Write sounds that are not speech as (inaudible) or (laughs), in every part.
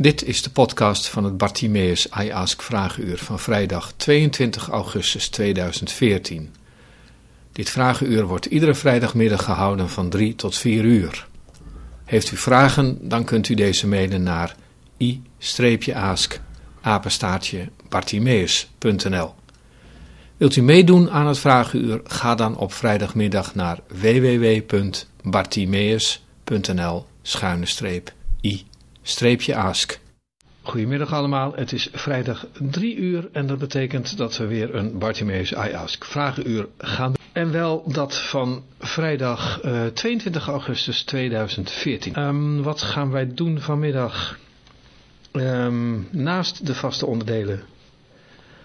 Dit is de podcast van het Bartimeus I Ask Vragenuur van vrijdag 22 augustus 2014. Dit vragenuur wordt iedere vrijdagmiddag gehouden van 3 tot 4 uur. Heeft u vragen, dan kunt u deze mailen naar i-ask bartimeus.nl Wilt u meedoen aan het vragenuur, ga dan op vrijdagmiddag naar www.bartimeus.nl schuine streep i-ask. Goedemiddag allemaal, het is vrijdag 3 uur en dat betekent dat we weer een Bartimeus I Ask vragenuur gaan doen. En wel dat van vrijdag uh, 22 augustus 2014. Um, wat gaan wij doen vanmiddag? Um, naast de vaste onderdelen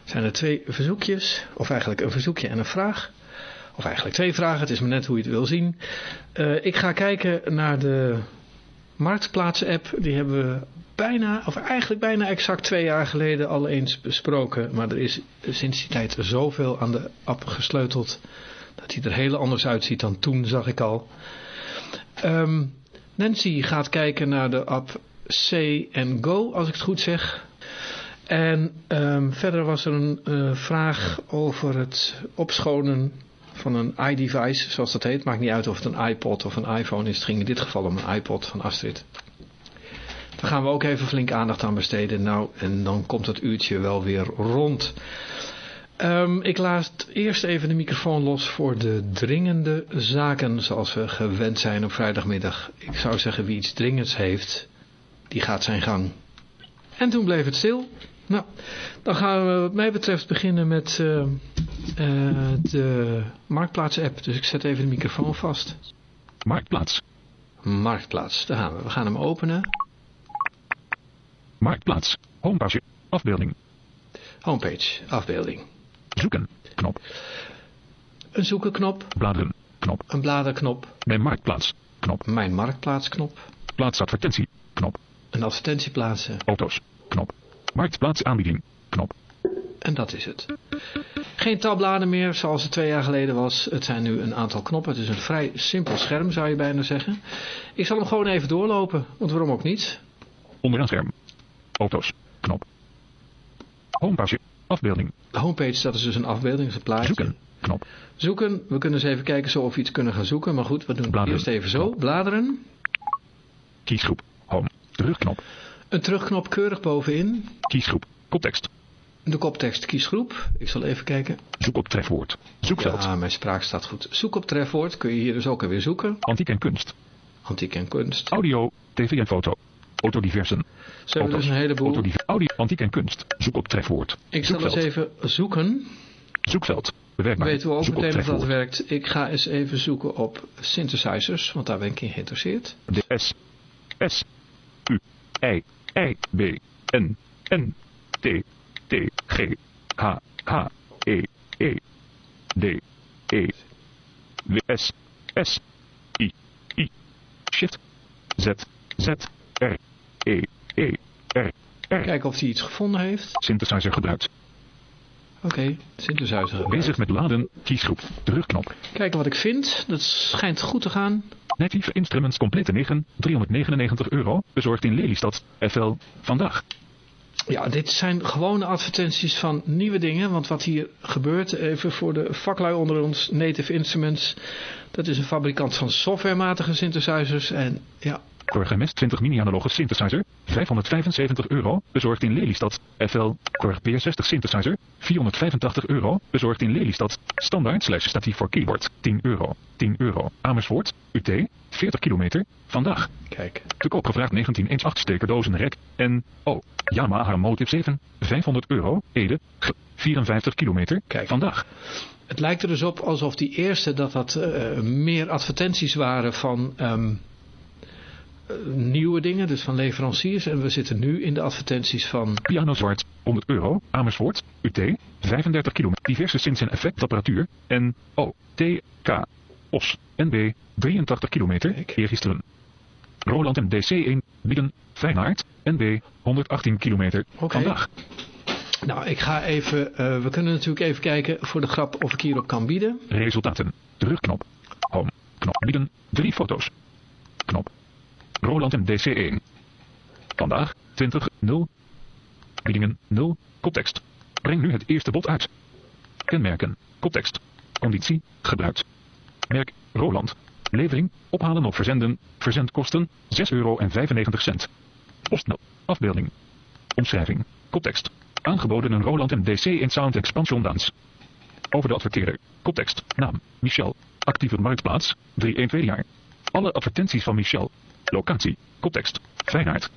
zijn er twee verzoekjes, of eigenlijk een verzoekje en een vraag. Of eigenlijk twee vragen, het is maar net hoe je het wil zien. Uh, ik ga kijken naar de Marktplaats app, die hebben we bijna, of eigenlijk bijna exact twee jaar geleden al eens besproken. Maar er is sinds die tijd zoveel aan de app gesleuteld dat hij er heel anders uitziet dan toen, zag ik al. Um, Nancy gaat kijken naar de app C Go, als ik het goed zeg. En um, verder was er een uh, vraag over het opschonen van een iDevice, zoals dat heet. Maakt niet uit of het een iPod of een iPhone is. Het ging in dit geval om een iPod van Astrid. Daar gaan we ook even flink aandacht aan besteden. Nou, en dan komt het uurtje wel weer rond. Um, ik laat eerst even de microfoon los voor de dringende zaken zoals we gewend zijn op vrijdagmiddag. Ik zou zeggen wie iets dringends heeft, die gaat zijn gang. En toen bleef het stil. Nou, dan gaan we wat mij betreft beginnen met uh, uh, de Marktplaats app. Dus ik zet even de microfoon vast. Marktplaats. Marktplaats, daar gaan we. We gaan hem openen. Marktplaats. Homepage. Afbeelding. Homepage. Afbeelding. Zoeken. Knop. Een zoeken knop. Bladeren. Knop. Een bladerknop. Mijn marktplaats. Knop. Mijn marktplaats knop. Plaats advertentie. Knop. Een advertentie plaatsen. Auto's. Knop. Marktplaats aanbieding. Knop. En dat is het. Geen tabbladen meer zoals het twee jaar geleden was. Het zijn nu een aantal knoppen. Het is een vrij simpel scherm zou je bijna zeggen. Ik zal hem gewoon even doorlopen. Want waarom ook niet? Onderaan scherm. Auto's. Knop. Homepage. Afbeelding. De homepage, dat is dus een afbeelding, is een plaatje. Zoeken. Knop. Zoeken. We kunnen eens even kijken zo of we iets kunnen gaan zoeken. Maar goed, we doen eerst even zo. Bladeren. Kiesgroep. Home. Terugknop. Een terugknop keurig bovenin. Kiesgroep. Koptekst. De koptekst kiesgroep. Ik zal even kijken. Zoek op trefwoord. Zoekveld. Ja, mijn spraak staat goed. Zoek op trefwoord. Kun je hier dus ook alweer zoeken. Antiek en kunst. Antiek en kunst. Audio. TV en foto. Autodiversen. Ze hebben dus een heleboel. Autodiver audio. Antiek en kunst. Zoek op trefwoord. Ik zal eens even zoeken. Zoekveld. Bewerkbaar. Weten we ook Zoek meteen of dat werkt. Ik ga eens even zoeken op synthesizers. Want daar ben ik in geïnteresseerd. De S. S. U. I. I. B. N. N. T. T. G. H. H. E. E. D. E. W. S. S. I. I. Shift. Z. Z. R. E. E. R. Kijken of hij iets gevonden heeft. Synthesizer gebruikt. Oké, synthesizer. Bezig met laden. Kiesgroep. Terugknop. Kijken wat ik vind. Dat schijnt goed te gaan. Native Instruments complete 9. 399 euro. Bezorgd in Lelystad. FL. Vandaag. Ja, dit zijn gewone advertenties van nieuwe dingen. Want wat hier gebeurt, even voor de vaklui onder ons, Native Instruments. Dat is een fabrikant van softwarematige synthesizers. En ja, Korg MS 20 mini-analoge synthesizer, 575 euro, bezorgd in Lelystad. FL, Korg P60 synthesizer, 485 euro, bezorgd in Lelystad. Standaard slash statief voor keyboard, 10 euro. 10 euro. Amersfoort, UT, 40 kilometer, vandaag. kijk. Te koop gevraagd 19 inch 8 stekerdozen rek. En, oh, Yamaha Motive 7, 500 euro, Ede, G, 54 kilometer, Kijk. vandaag. Het lijkt er dus op alsof die eerste, dat dat eh, meer advertenties waren van ehm, eh, nieuwe dingen, dus van leveranciers. En we zitten nu in de advertenties van Piano zwart, 100 euro, Amersfoort, UT, 35 kilometer, diverse synths en effectapparatuur, en O, T, K, OS, NB, 83 kilometer, eergisteren. Roland en DC1, Bieden, Feyenoord, NB, 118 kilometer, vandaag. Nou, ik ga even, eh, we kunnen natuurlijk even kijken voor de grap of ik hierop kan bieden. Resultaten, terugknop, home, knop, bieden, drie foto's, knop. Roland en DC1. Vandaag, 20, 0. Biedingen, 0. Koptekst. Breng nu het eerste bod uit. Kenmerken, koptekst. Conditie, gebruikt. Merk, Roland. Levering, ophalen of verzenden, verzendkosten, 6,95 euro. Postnel, afbeelding. Omschrijving, koptekst. Aangeboden een Roland MDC in Sound Expansion Dance. Over de adverteerder. Koptekst. Naam. Michel. Actieve marktplaats. 312 jaar. Alle advertenties van Michel. Locatie. Koptekst. Feyenoord.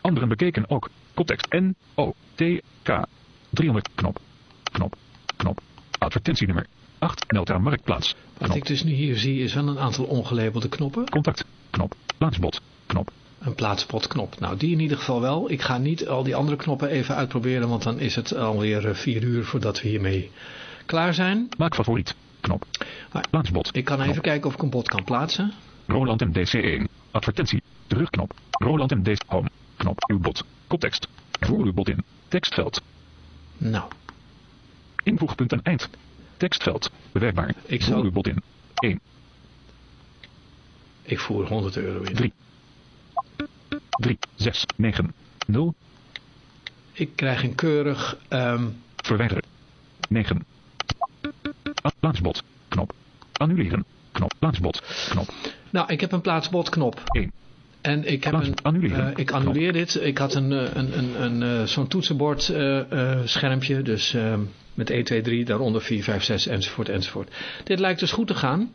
Anderen bekeken ook. Koptekst. N. O. T. K. 300. Knop. Knop. Knop. Advertentienummer. 8. Meld aan marktplaats. Wat ik dus nu hier zie is wel een aantal ongelabelde knoppen. Contact. Knop. Plaatsbod. Knop. Een plaatspodknop. Nou, die in ieder geval wel. Ik ga niet al die andere knoppen even uitproberen, want dan is het alweer eh, vier uur voordat we hiermee klaar zijn. Maak favoriet. Knop. Maar Plaatsbod. Ik kan even kijken of ik een bot kan plaatsen. Roland MDC1. Advertentie. Terugknop. Roland MDC. Home. Knop. Uw bot. Koptekst. Voer uw bot in. Tekstveld. Nou, Invoegpunt en eind. Tekstveld. Bewerkbaar. Ik Voer zal- uw bot in. 1. ik voer 100 euro in. 3. 3. 6. 9. 0. Ik krijg een keurig... ehm, Verwijderen. 9. A- Plaatsbod. Knop. Annuleren. Knop. Plaatsbod. Knop. Nou, ik heb een plaatsbodknop. 1. En ik heb een... eh, ik annuleer dit. Ik had een, eh, een, een, een, eh, zo'n toetsenbord eh, eh, schermpje. Dus ehm, met 1, 2, 3, daaronder 4, 5, 6 enzovoort enzovoort. Dit lijkt dus goed te gaan.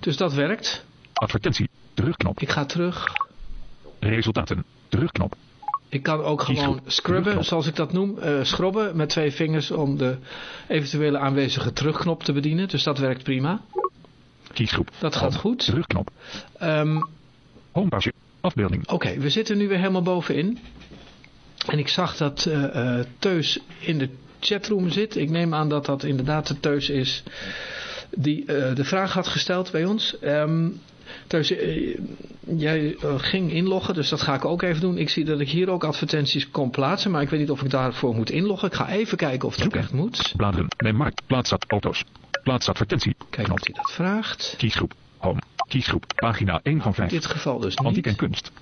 Dus dat werkt. Advertentie. Terugknop. Ik ga terug. Resultaten. Terugknop. Ik kan ook gewoon scrubben, zoals ik dat noem. scrobben met twee vingers om de eventuele aanwezige terugknop te bedienen. Dus dat werkt prima. Kiesgroep. Dat gaat goed. Terugknop. Ehm, Homepage. Afbeelding. Oké, we zitten nu weer helemaal bovenin. En ik zag dat eh, Teus in de chatroom zit. Ik neem aan dat dat inderdaad de Teus is die eh, de vraag had gesteld bij ons. Ehm Teus, jij ging inloggen, dus dat ga ik ook even doen. Ik zie dat ik hier ook advertenties kon plaatsen, maar ik weet niet of ik daarvoor moet inloggen. Ik ga even kijken of dat Zoeken. echt moet. Bladeren. Mijn markt. Plaatsad. Auto's. Plaatsadvertentie. Kijken Knop. of hij dat vraagt. Kiesgroep. Home. Kiesgroep. Pagina 1 van 5. In dit geval dus Antiek en niet. kunst.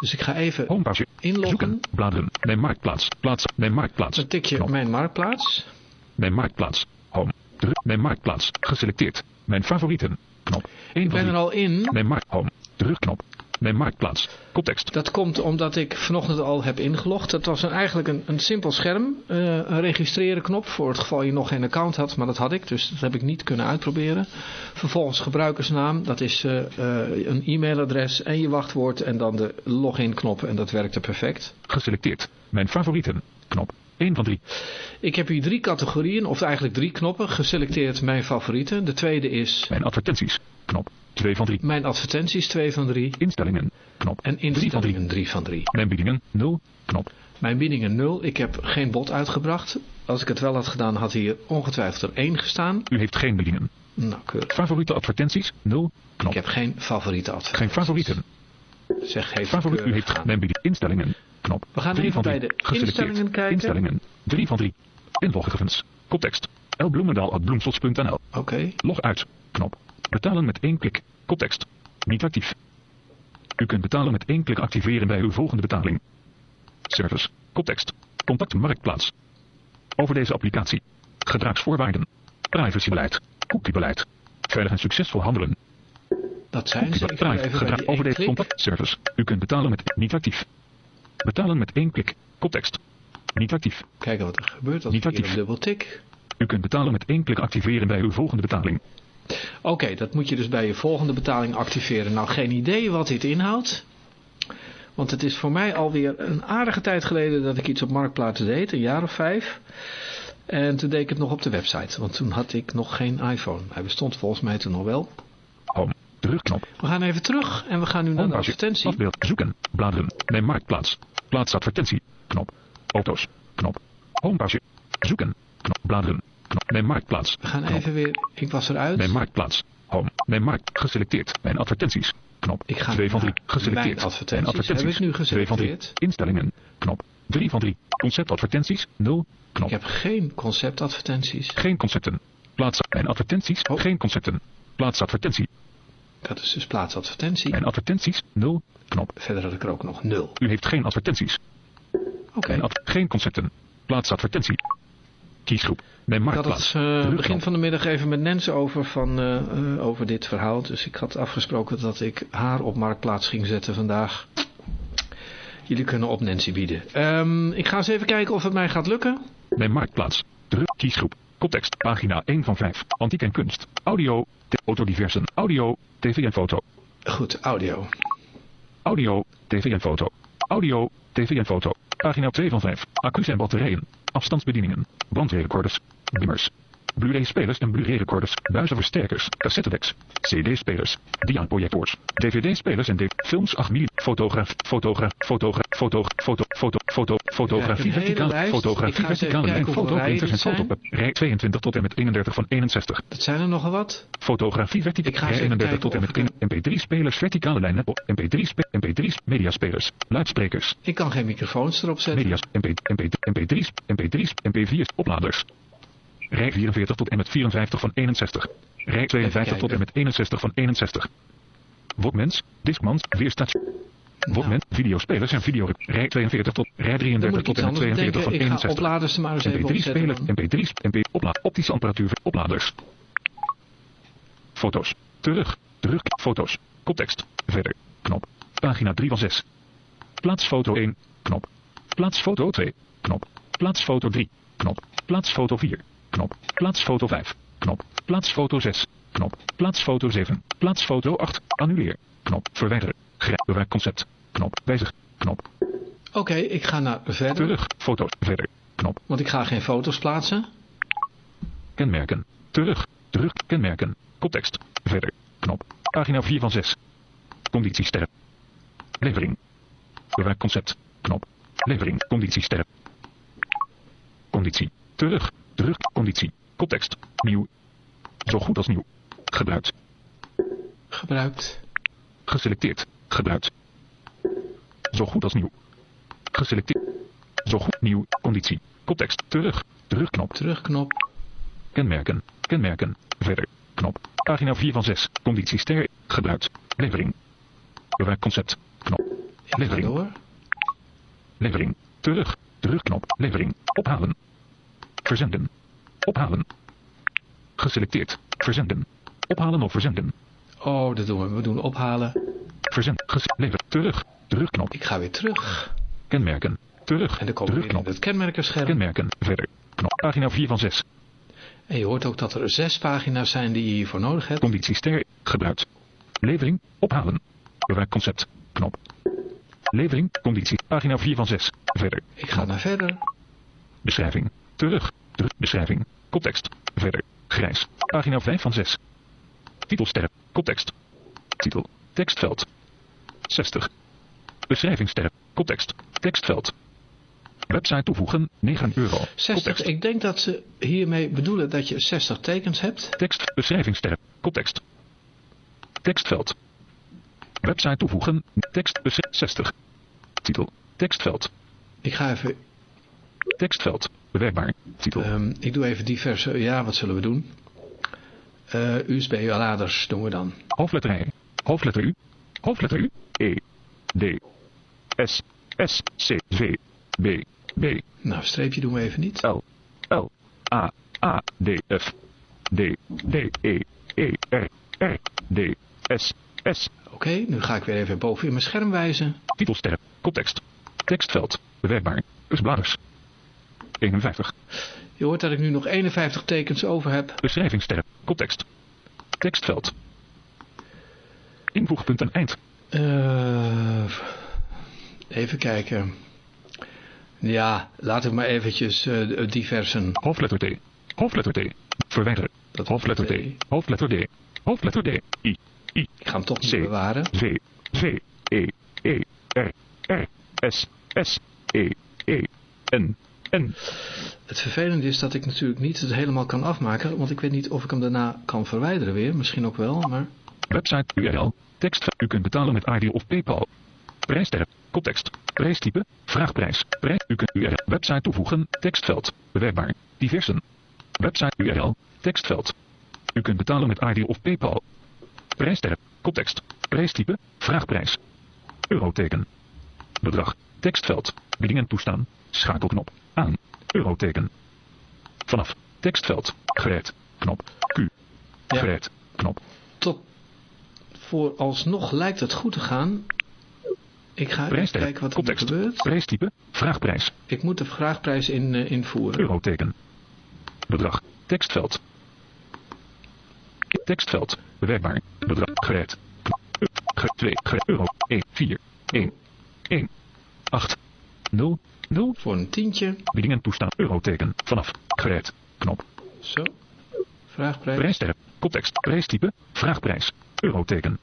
Dus ik ga even Homepage. inloggen. Zoeken. Bladeren. Mijn marktplaats. Plaats. Mijn marktplaats. Dan tik je Knop. mijn marktplaats. Mijn marktplaats. Home. Terug. Mijn marktplaats. Geselecteerd. Mijn favorieten. Knop. 1 Ik ben er 3. al in. Mijn markt. Home. Terugknop. Mijn marktplaats. Koptekst. Dat komt omdat ik vanochtend al heb ingelogd. Dat was een, eigenlijk een, een simpel scherm. eh, een registreren knop voor het geval je nog geen account had. Maar dat had ik, dus dat heb ik niet kunnen uitproberen. Vervolgens gebruikersnaam. Dat is eh, eh, een e-mailadres en je wachtwoord. En dan de login knop. En dat werkte perfect. Geselecteerd. Mijn favorieten. Knop. 1 van 3. Ik heb hier drie categorieën, of eigenlijk drie knoppen. Geselecteerd mijn favorieten. De tweede is Mijn advertenties. Knop. 2 van 3. mijn advertenties, 2 van 3. Instellingen. Knop. En 3 van 3. instellingen, 3 van 3. Mijn biedingen. 0. Knop. Mijn biedingen 0. Ik heb geen bod uitgebracht. Als ik het wel had gedaan, had hier ongetwijfeld er 1 gestaan. U heeft geen biedingen. Nou, keurig. Favoriete advertenties. 0. Knop. Ik heb geen favoriete advertenties. Geen favorieten. Zeg, heeft Favoriet. U heeft gedaan. mijn. Instellingen. Knop. We gaan 3 even van bij 3. de Geselecteerd. instellingen kijken. Instellingen. 3 van 3. Inlogegevens. Koptekst. L. Bloemendaal at bloemslots.nl. Oké. Log uit. Knop. Betalen met één klik. Koptekst. Niet actief. U kunt betalen met één klik activeren bij uw volgende betaling. Service. Koptekst. Contact Marktplaats. Over deze applicatie. Gedragsvoorwaarden. Privacybeleid. Cookiebeleid. Veilig en succesvol handelen. Dat zijn ze. Gedrag over deze klik. contact service. U kunt betalen met niet actief. Betalen met één klik. Koptekst. Niet actief. Kijken wat er gebeurt als Niet ik hier actief. dubbel tik. U kunt betalen met één klik activeren bij uw volgende betaling. Oké, dat moet je dus bij je volgende betaling activeren. Nou, geen idee wat dit inhoudt. Want het is voor mij alweer een aardige tijd geleden dat ik iets op Marktplaats deed. Een jaar of vijf. En toen deed ik het nog op de website. Want toen had ik nog geen iPhone. Hij bestond volgens mij toen nog wel. Home. Terugknop. We gaan even terug en we gaan nu naar de advertentie. Afbeeld. Zoeken. Bladeren. Mijn marktplaats. Plaatsadvertentie. Knop. Auto's. Knop. Homepage. Zoeken. Knop. Bladeren. Knop. Mijn marktplaats. We gaan Knop. even weer... Ik was eruit. Mijn marktplaats. Home. Mijn markt. Geselecteerd. Mijn advertenties. Knop. Ik ga 2 van 3. naar Geselecteerd. mijn advertenties. Mijn Heb ik nu 2 van 3. geselecteerd? Instellingen. Knop. 3 van 3. Conceptadvertenties. 0. Knop. Ik heb geen conceptadvertenties. Geen concepten. Plaats. Mijn advertenties. Oh. Geen concepten. Plaatsadvertentie. Ik had dus, dus plaats advertentie. En advertenties 0. Knop. Verder had ik er ook nog 0. U heeft geen advertenties. Oké. Ad- geen concepten. Plaats advertentie. Kiesgroep. Neem Ik had marktplaats. het eh, begin van de middag even met Nens over, van, eh, eh, over dit verhaal. Dus ik had afgesproken dat ik haar op marktplaats ging zetten vandaag. Jullie kunnen op Nancy bieden. Ehm, ik ga eens even kijken of het mij gaat lukken. Neem marktplaats. Druk. Kiesgroep. Context. Pagina 1 van 5. Antiek en kunst. Audio. Autodiversen. Audio. TV en foto. Goed, audio. Audio. TV en foto. Audio. TV en foto. Pagina 2 van 5. Accu's en batterijen. Afstandsbedieningen. Bandrecorders. Bimmers. Blu-ray-spelers en Blu-ray-recorders. Buizenversterkers. Cassettedecks. CD-spelers. Diaprojectors. DVD-spelers en D films 8 mm. Fotograaf. Fotograaf. Fotograaf. Foto. Foto. Foto. Foto. Fotografie. Verticale. Fotografie. Verticale rijen Fotoprinters en fotopap. Rij 22 tot en met 31 van 61. Dat zijn er nogal wat. Fotografie eens even 31 tot en met kijken 1. MP3-spelers verticale lijnen op MP3 spe- MP3's mediaspelers luidsprekers Ik kan geen microfoons erop zetten. media's MP, MP, MP3's MP3's MP4's opladers rij 44 tot en met 54 van 61 rij 52 tot en met 61 van 61 Walkmans Discmans weerstatie Walkman videospelers en video rij 42 tot rij Dan moet 33 ik tot en met anders 42 bedenken. van Ik ga 61 opladers er maar eens even MP3-spelers, opzetten. MP3's, MP, opla optische apparatuur, opladers. Foto's. Terug. Terug. Foto's. Context. Verder. Knop. Pagina 3 van 6. Plaats foto 1. Knop. Plaats foto 2. Knop. Plaats foto 3. Knop. Plaats foto 4. Knop. Plaats foto 5. Knop. Plaats foto 6. Knop. Plaats foto 7. Plaats foto 8. Annuleer. Knop. Verwijderen. Grijp. Concept. Knop. Wijzig. Knop. Oké, ik ga naar verder. Terug. Foto's. Verder. Knop. Want ik ga geen foto's plaatsen. Kenmerken. Terug. Terug. Kenmerken. Context. Verder. Knop. Pagina 4 van 6. Conditiesterren. Levering. Bewaar concept. Knop. Levering. Conditiesterren. Conditie. Terug. Terug. Conditie. Context. Nieuw. Zo goed als nieuw. Gebruikt. Gebruikt. Geselecteerd. Gebruikt. Zo goed als nieuw. Geselecteerd. Zo goed nieuw. Conditie. Context. Terug. Terugknop. Terugknop. Kenmerken. Kenmerken. Verder. Knop. Pagina 4 van 6. Conditie ster. Gebruikt. Levering. Bewaar concept. Knop. Levering. Levering. Terug. Terugknop. Levering. Ophalen. Verzenden. Ophalen. Geselecteerd. Verzenden. Ophalen of verzenden. Oh, dat doen we. We doen ophalen. Verzend. Ges lever. Terug. Terugknop. Ik ga weer terug. Kenmerken. Terug. En dan komen we in Terugknop. het kenmerkenscherm. Kenmerken. Verder. Knop. Pagina 4 van 6. En je hoort ook dat er zes pagina's zijn die je hiervoor nodig hebt. Conditie ster. Gebruikt. Levering. Ophalen. Bewaar concept. Knop. Levering. Conditie. Pagina 4 van 6. Verder. Ik ga naar verder. Beschrijving. Terug. Terug. Beschrijving. Context. Verder. Grijs. Pagina 5 van 6. Titelster. Context. Titel. Tekstveld. 60. Beschrijvingster. Context. Tekstveld. Website toevoegen. 9 euro. 60. Context. Ik denk dat ze hiermee bedoelen dat je 60 tekens hebt. Tekst. Beschrijvingster. Context. Tekstveld. Website toevoegen. Tekst. besch- 60. Titel. Tekstveld. Ik ga even... Tekstveld. Bewerkbaar. Titel. ehm, ik doe even diverse... Ja, wat zullen we doen? Eh, USB-laders doen we dan. Hoofdletter I. Hoofdletter U. Hoofdletter U. E. D. S. S. C. V. B. B. Nou, streepje doen we even niet. L. L. A. A. D. F. D. D. E. E. R. R. D. S. S. Oké, nu ga ik weer even boven in mijn scherm wijzen. Titelster. Context. Tekstveld. Bewerkbaar. Usbladers. 51. Je hoort dat ik nu nog 51 tekens over heb. Beschrijvingster. Context. Tekstveld. Invoegpunt en eind. Eh, even kijken. Ja, laat ik maar eventjes eh, diversen. Hoofdletter D. Hoofdletter D. Verwijderen. Dat Hoofdletter D. D. Hoofdletter D. Hoofdletter D. I. I. Ik ga hem toch niet C. bewaren. V. V. E. E. R. R. S. S. E. E. N. N. Het vervelende is dat ik natuurlijk niet het helemaal kan afmaken, want ik weet niet of ik hem daarna kan verwijderen weer. Misschien ook wel, maar... Website URL. Tekst. U kunt betalen met ID of PayPal. Prijssterp. Context. Prijstype. Vraagprijs. Prijs. U kunt URL. Website toevoegen. Tekstveld. Bewerkbaar. Diversen. Website URL. Tekstveld. U kunt betalen met ID of PayPal. Prijssterp. Koptekst. Prijstype. Vraagprijs. Euroteken. Bedrag. Tekstveld. Biedingen toestaan. Schakelknop. Aan. Euroteken. Vanaf. Tekstveld. Gereed. Knop. Q. Ja. Gereed. Knop. Tot vooralsnog lijkt het goed te gaan. Ik ga even kijken wat er Koptekst. gebeurt. Prijstype. Vraagprijs. Ik moet de vraagprijs in, eh, invoeren. Euroteken. Bedrag. Tekstveld. Tekstveld. Bewerkbaar. Bedrag. Gereed. Ge 2. Gereed. Euro. 1. 4. 1. 1. 8. 0. 0. Voor een tientje. Biedingen toestaan. Euroteken. Vanaf. Gereed. Knop. Zo. Vraagprijs. Prijssterren. Koptekst. Prijstype. Vraagprijs. Euroteken.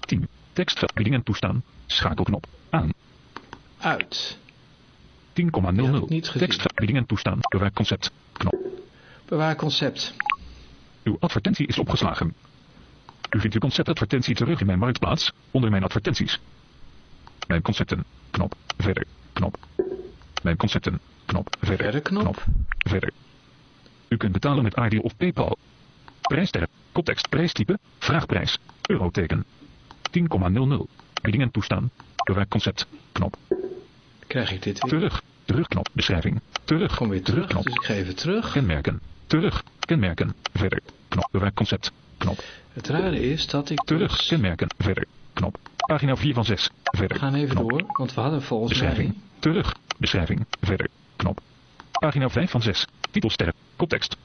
10. Tekstveld. Biedingen toestaan. Schakelknop. Aan. Uit. 10,00. Ja, heb ik niet gezien. Tekstveld. Biedingen toestaan. Bewerk concept. Knop. Bewaar concept. Uw advertentie is opgeslagen. U vindt uw conceptadvertentie terug in mijn marktplaats, onder mijn advertenties. Mijn concepten, knop, verder, knop. Mijn concepten, knop, verder, Verder knop. verder. U kunt betalen met ID of PayPal. Prijssterren, koptekst, prijstype, vraagprijs, euroteken. 10,00. Biedingen toestaan, bewaak concept, knop. Krijg ik dit weer? Terug, terugknop, beschrijving, terug, Kom weer terug. terugknop. Dus ik ga even terug. Kenmerken. Terug. Kenmerken. Verder. Knop. Bewaak concept. Knop. Het rare is dat ik... Terug. dus- Kenmerken. Verder. Knop. Pagina 4 van 6. Verder. We gaan even Knop. door, want we hadden volgens Beschrijving. mij... Terug. Beschrijving. Verder. Knop. Pagina 5 van 6. Titelsterren. Koptekst.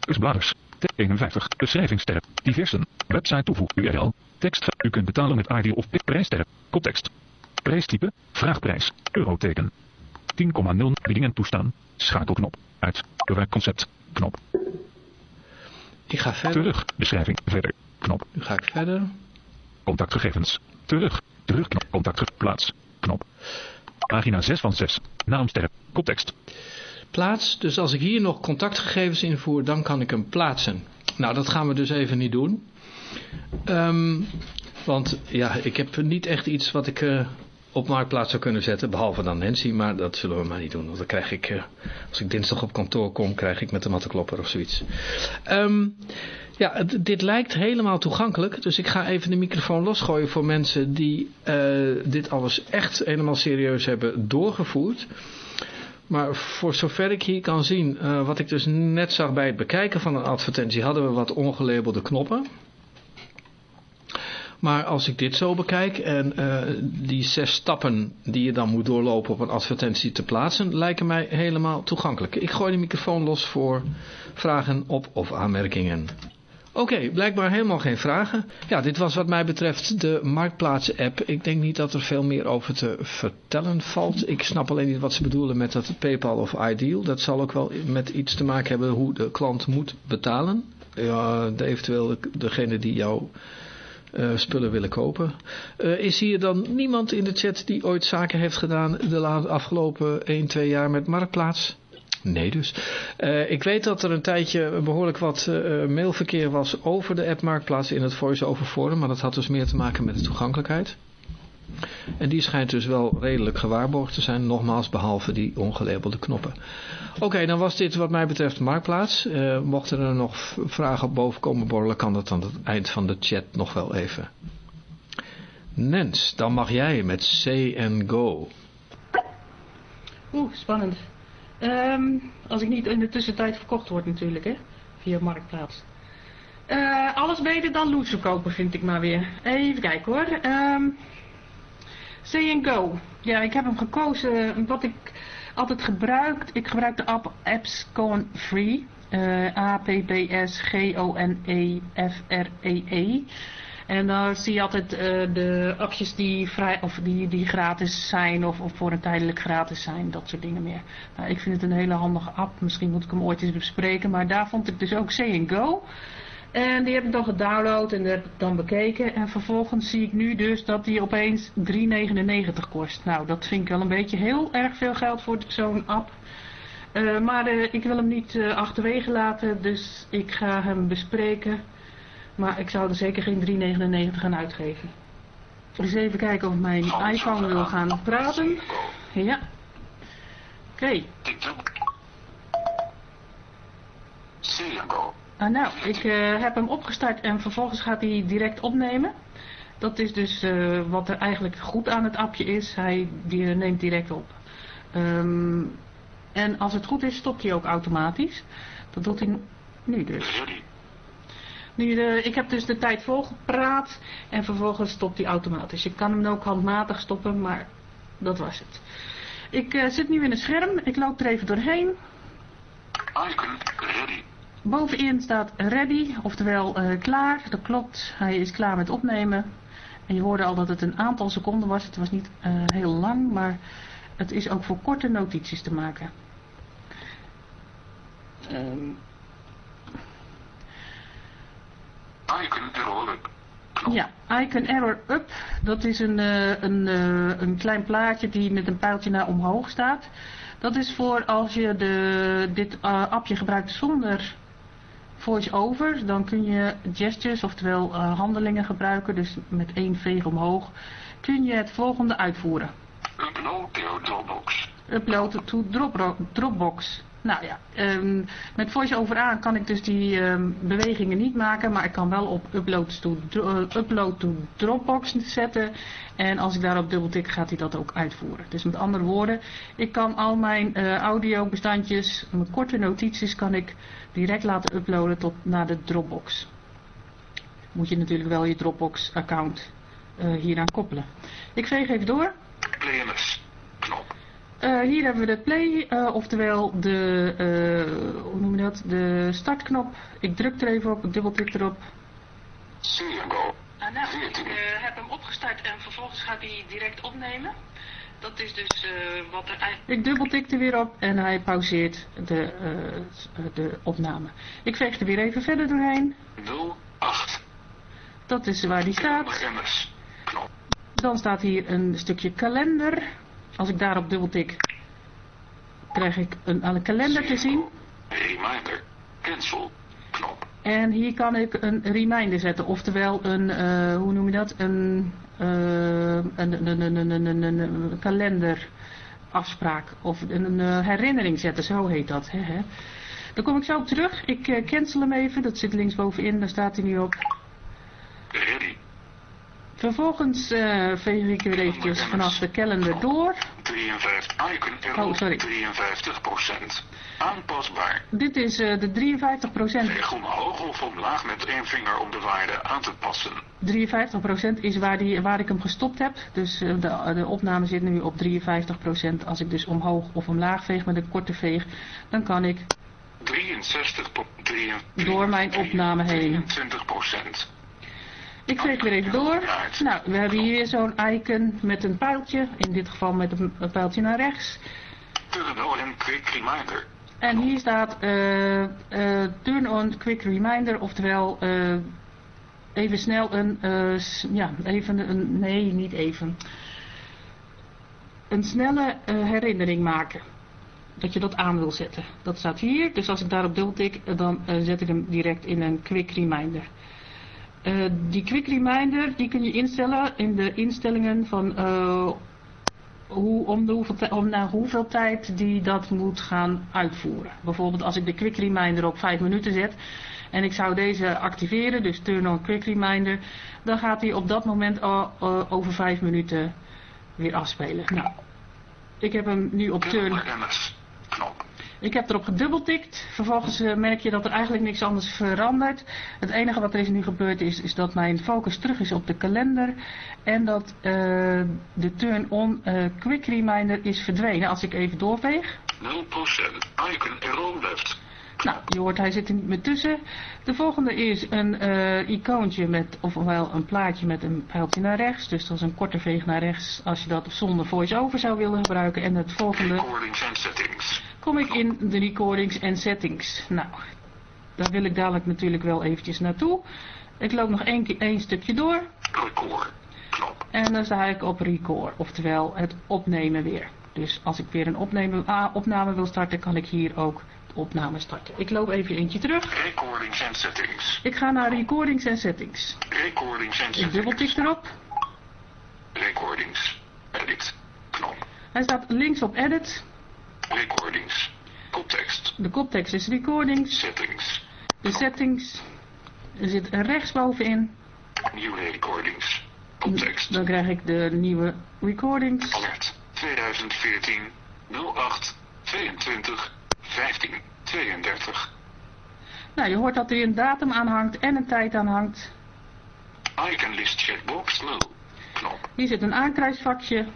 Kusbladers. Tek 51. Beschrijvingsterren. Diversen. Website toevoeg. URL. Tekst. U kunt betalen met ID of prijssterren. Koptekst. Prijstype. Vraagprijs. Euroteken. 10,0. Biedingen toestaan. Schakelknop. Uit. Bewaak concept. Knop. Ik ga verder. Terug. Beschrijving. Verder. Knop. Nu ga ik verder. Contactgegevens. Terug. Terugknop. Contact. Plaats. Knop. Pagina 6 van 6. Naamsterren. Koptekst. Plaats. Dus als ik hier nog contactgegevens invoer, dan kan ik hem plaatsen. Nou, dat gaan we dus even niet doen. Ehm, want ja, ik heb niet echt iets wat ik eh, op Marktplaats zou kunnen zetten. Behalve dan Nancy, maar dat zullen we maar niet doen. Want dan krijg ik, eh, als ik dinsdag op kantoor kom, krijg ik met de mattenklopper of zoiets. Ehm, ja, dit lijkt helemaal toegankelijk. Dus ik ga even de microfoon losgooien voor mensen die eh, dit alles echt helemaal serieus hebben doorgevoerd. Maar voor zover ik hier kan zien, eh, wat ik dus net zag bij het bekijken van een advertentie, hadden we wat ongelabelde knoppen. Maar als ik dit zo bekijk en eh, die zes stappen die je dan moet doorlopen op een advertentie te plaatsen, lijken mij helemaal toegankelijk. Ik gooi de microfoon los voor vragen op of aanmerkingen. Oké, blijkbaar helemaal geen vragen. Ja, dit was wat mij betreft de Marktplaats-app. Ik denk niet dat er veel meer over te vertellen valt. Ik snap alleen niet wat ze bedoelen met dat PayPal of Ideal. Dat zal ook wel met iets te maken hebben hoe de klant moet betalen. Ja, eventueel degene die jouw eh, spullen willen kopen. Eh, is hier dan niemand in de chat die ooit zaken heeft gedaan de afgelopen 1, 2 jaar met Marktplaats? Nee dus. Eh, ik weet dat er een tijdje behoorlijk wat eh, mailverkeer was over de app Marktplaats in het voice-over forum. Maar dat had dus meer te maken met de toegankelijkheid. En die schijnt dus wel redelijk gewaarborgd te zijn. Nogmaals, behalve die ongelabelde knoppen. Oké, dan was dit wat mij betreft Marktplaats. Eh, mochten er nog vragen boven komen borrelen, kan dat aan het eind van de chat nog wel even. Nens, dan mag jij met C and Go. Oeh, spannend. Ehm, als ik niet in de tussentijd verkocht word natuurlijk, hè. Via Marktplaats. Eh, alles beter dan loot kopen, vind ik maar weer. Even kijken hoor. Ehm Say Go. Ja, ik heb hem gekozen wat ik altijd gebruik. Ik gebruik de app AppsCon Free. Eh, A-P-P-S-G-O-N-E-F-R-E-E. En dan zie je altijd eh, de appjes die, vrij, of die, die gratis zijn of, of voor een tijdelijk gratis zijn. Dat soort dingen meer. Nou, ik vind het een hele handige app. Misschien moet ik hem ooit eens bespreken. Maar daar vond ik dus ook Say Go. En die heb ik dan gedownload en heb ik dan bekeken. En vervolgens zie ik nu dus dat die opeens 3,99 kost. Nou, dat vind ik wel een beetje heel erg veel geld voor zo'n app. Eh, maar eh, ik wil hem niet achterwege laten, dus ik ga hem bespreken. Maar ik zou er zeker geen 3,99 gaan uitgeven. Dus even kijken of mijn iPhone wil gaan praten. Ja. Oké. Seriango. Ah, nou, ik eh, heb hem opgestart en vervolgens gaat hij direct opnemen. Dat is dus eh, wat er eigenlijk goed aan het appje is. Hij die neemt direct op. Ehm, en als het goed is, stopt hij ook automatisch. Dat doet hij nu dus. Nu, de, ik heb dus de tijd volgepraat en vervolgens stopt hij automatisch. Je kan hem ook handmatig stoppen, maar dat was het. Ik eh, zit nu in een scherm. Ik loop er even doorheen. Icon ready. Bovenin staat ready, oftewel eh, klaar. Dat klopt, hij is klaar met opnemen. En je hoorde al dat het een aantal seconden was. Het was niet eh, heel lang, maar het is ook voor korte notities te maken. Ehm, Icon error up. Knop. ja, icon error up. Dat is een, eh, een, eh, een klein plaatje die met een pijltje naar omhoog staat. Dat is voor als je de, dit eh, appje gebruikt zonder voice-over. Dan kun je gestures, oftewel handelingen gebruiken. Dus met één veeg omhoog kun je het volgende uitvoeren. Upload to Dropbox. Upload to Dropbox. Nou ja, ehm, met voice-over aan kan ik dus die ehm, bewegingen niet maken, maar ik kan wel op upload to, eh, upload to Dropbox zetten. En als ik daarop dubbeltik gaat hij dat ook uitvoeren. Dus met andere woorden, ik kan al mijn eh, audiobestandjes, mijn korte notities kan ik direct laten uploaden tot naar de Dropbox. Moet je natuurlijk wel je Dropbox account eh, hieraan koppelen. Ik veeg even door. Knop. Eh, hier hebben we de play, eh, oftewel de, eh, hoe noem je dat, de startknop. Ik druk er even op, ik dubbeltik erop. Singo. Ah, nou, ik 14. heb hem opgestart en vervolgens gaat hij direct opnemen. Dat is dus wat er eigenlijk... Ik dubbeltik er weer op en hij pauzeert de, eh, de opname. Ik veeg er weer even verder doorheen. 08. Dat is waar die staat. Dan staat hier een stukje kalender. Als ik daarop dubbeltik, krijg ik een, een kalender te zien. Reminder, cancel, knop. En hier kan ik een reminder zetten, oftewel een, uh, hoe noem je dat, een, uh, een, een, kalenderafspraak of een, eh, herinnering zetten, zo heet dat. Hè, hè. Daar kom ik zo op terug, ik cancel hem even, dat zit linksbovenin, daar staat hij nu op. Ready. Vervolgens eh, veeg ik weer eventjes vanaf de kalender door. 53. Icon error. Oh, sorry. 53 Aanpasbaar. Dit is eh, de 53%. Veeg omhoog of omlaag met één vinger om de waarde aan te passen. 53% is waar, die, waar ik hem gestopt heb. Dus eh, de, de opname zit nu op 53%. Als ik dus omhoog of omlaag veeg met een korte veeg, dan kan ik 63 po- 23 Door mijn opname heen. 23 procent. Ik veeg weer even door. Nou, we hebben hier zo'n icon met een pijltje. In dit geval met een, een pijltje naar rechts. Turn on quick reminder. En hier staat eh, eh, turn on quick reminder. Oftewel eh, even snel een, ja, even een, nee niet even. Een snelle herinnering maken. Dat je dat aan wil zetten. Dat staat hier. Dus als ik daarop dubbeltik, dan zet ik hem direct in een quick reminder. Eh, die quick reminder die kun je instellen in de instellingen van eh, hoe, om, de hoeveel, tij- om na hoeveel tijd die dat moet gaan uitvoeren. Bijvoorbeeld als ik de quick reminder op 5 minuten zet en ik zou deze activeren, dus turn on quick reminder, dan gaat hij op dat moment al, eh, over 5 minuten weer afspelen. Nou, ik heb hem nu op turn. Knop. Ik heb erop gedubbeltikt. Vervolgens eh, merk je dat er eigenlijk niks anders verandert. Het enige wat er is nu gebeurd is, is dat mijn focus terug is op de kalender. En dat eh, de turn-on eh, quick reminder is verdwenen. Als ik even doorveeg. 0 procent. Icon error left. Nou, je hoort hij zit er niet meer tussen. De volgende is een icoontje met, ofwel een plaatje met een pijltje naar rechts. Dus dat is een korte veeg naar rechts als je dat zonder voice-over zou willen gebruiken. En het volgende Recordings and settings. Kom ik in de recordings en settings. Nou, daar wil ik dadelijk natuurlijk wel eventjes naartoe. Ik loop nog één, één stukje door Record. En dan sta ik op record, oftewel het opnemen weer. Dus als ik weer een opname, ah, opname wil starten, kan ik hier ook de opname starten. Ik loop even eentje terug. Recordings and settings. Ik ga naar recordings en settings. Recordings Ik settings. dubbeltik erop. Recordings. Edit. Knop. Hij staat links op edit. Recordings. Koptekst. De koptekst is recordings. Settings. de settings. Er zit rechtsbovenin. Nieuwe recordings. Context. Dan krijg ik de nieuwe recordings. Alert 2014 08 22 15 32. Nou, je hoort dat er een datum aan hangt en een tijd aan hangt. Icon list checkbox 0. Knop. Hier zit een aankruisvakje.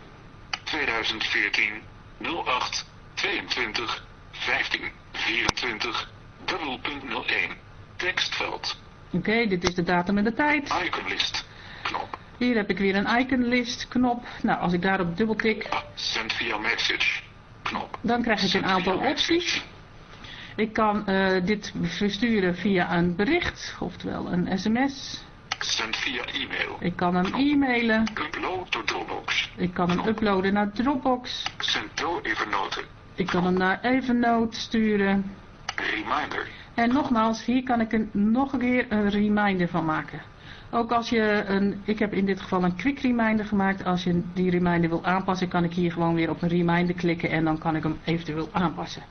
2014 08 22 15 24 dubbelpunt 01. Tekstveld. Oké, dit is de datum en de tijd. Icon list. Knop. Hier heb ik weer een iconlist knop. Nou, als ik daarop dubbeltik, Ah, Send via message. Knop. dan krijg ik een aantal opties. Ik kan eh, dit versturen via een bericht, oftewel een sms. Send via e-mail. Ik kan hem e-mailen. Upload to Dropbox. Ik kan hem uploaden naar Dropbox. Send to Evernote. Ik kan hem naar Evernote sturen. Reminder. En nogmaals, hier kan ik er nog een keer een reminder van maken. Ook als je een, ik heb in dit geval een quick reminder gemaakt. Als je die reminder wil aanpassen, kan ik hier gewoon weer op een reminder klikken en dan kan ik hem eventueel aanpassen.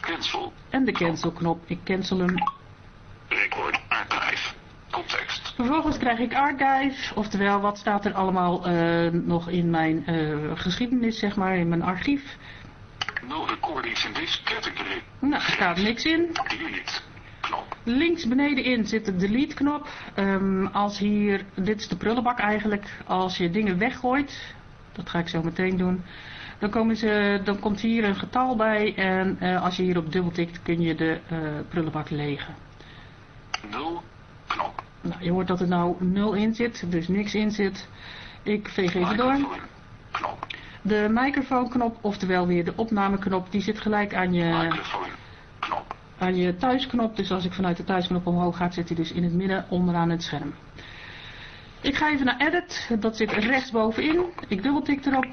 Cancel. En de cancel knop, ik cancel hem. Record archive. Context. Vervolgens krijg ik archive, oftewel wat staat er allemaal eh, nog in mijn eh, geschiedenis, zeg maar, in mijn archief. No recordings in this category. Nou, er staat niks in. Delete. Knop. Links benedenin zit de delete knop. Ehm, als hier, dit is de prullenbak eigenlijk, als je dingen weggooit, dat ga ik zo meteen doen, dan, komen ze, dan komt hier een getal bij en eh, als je hierop dubbeltikt kun je de prullenbak legen. 0. Knop. Nou, je hoort dat er nou 0 in zit, dus niks in zit. Ik veeg even door. Knop. De microfoonknop, oftewel weer de opnameknop, die zit gelijk aan je. Knop. aan je thuisknop. Dus als ik vanuit de thuisknop omhoog ga, zit hij dus in het midden onderaan het scherm. Ik ga even naar Edit, dat zit rechtsbovenin. Ik dubbeltik erop.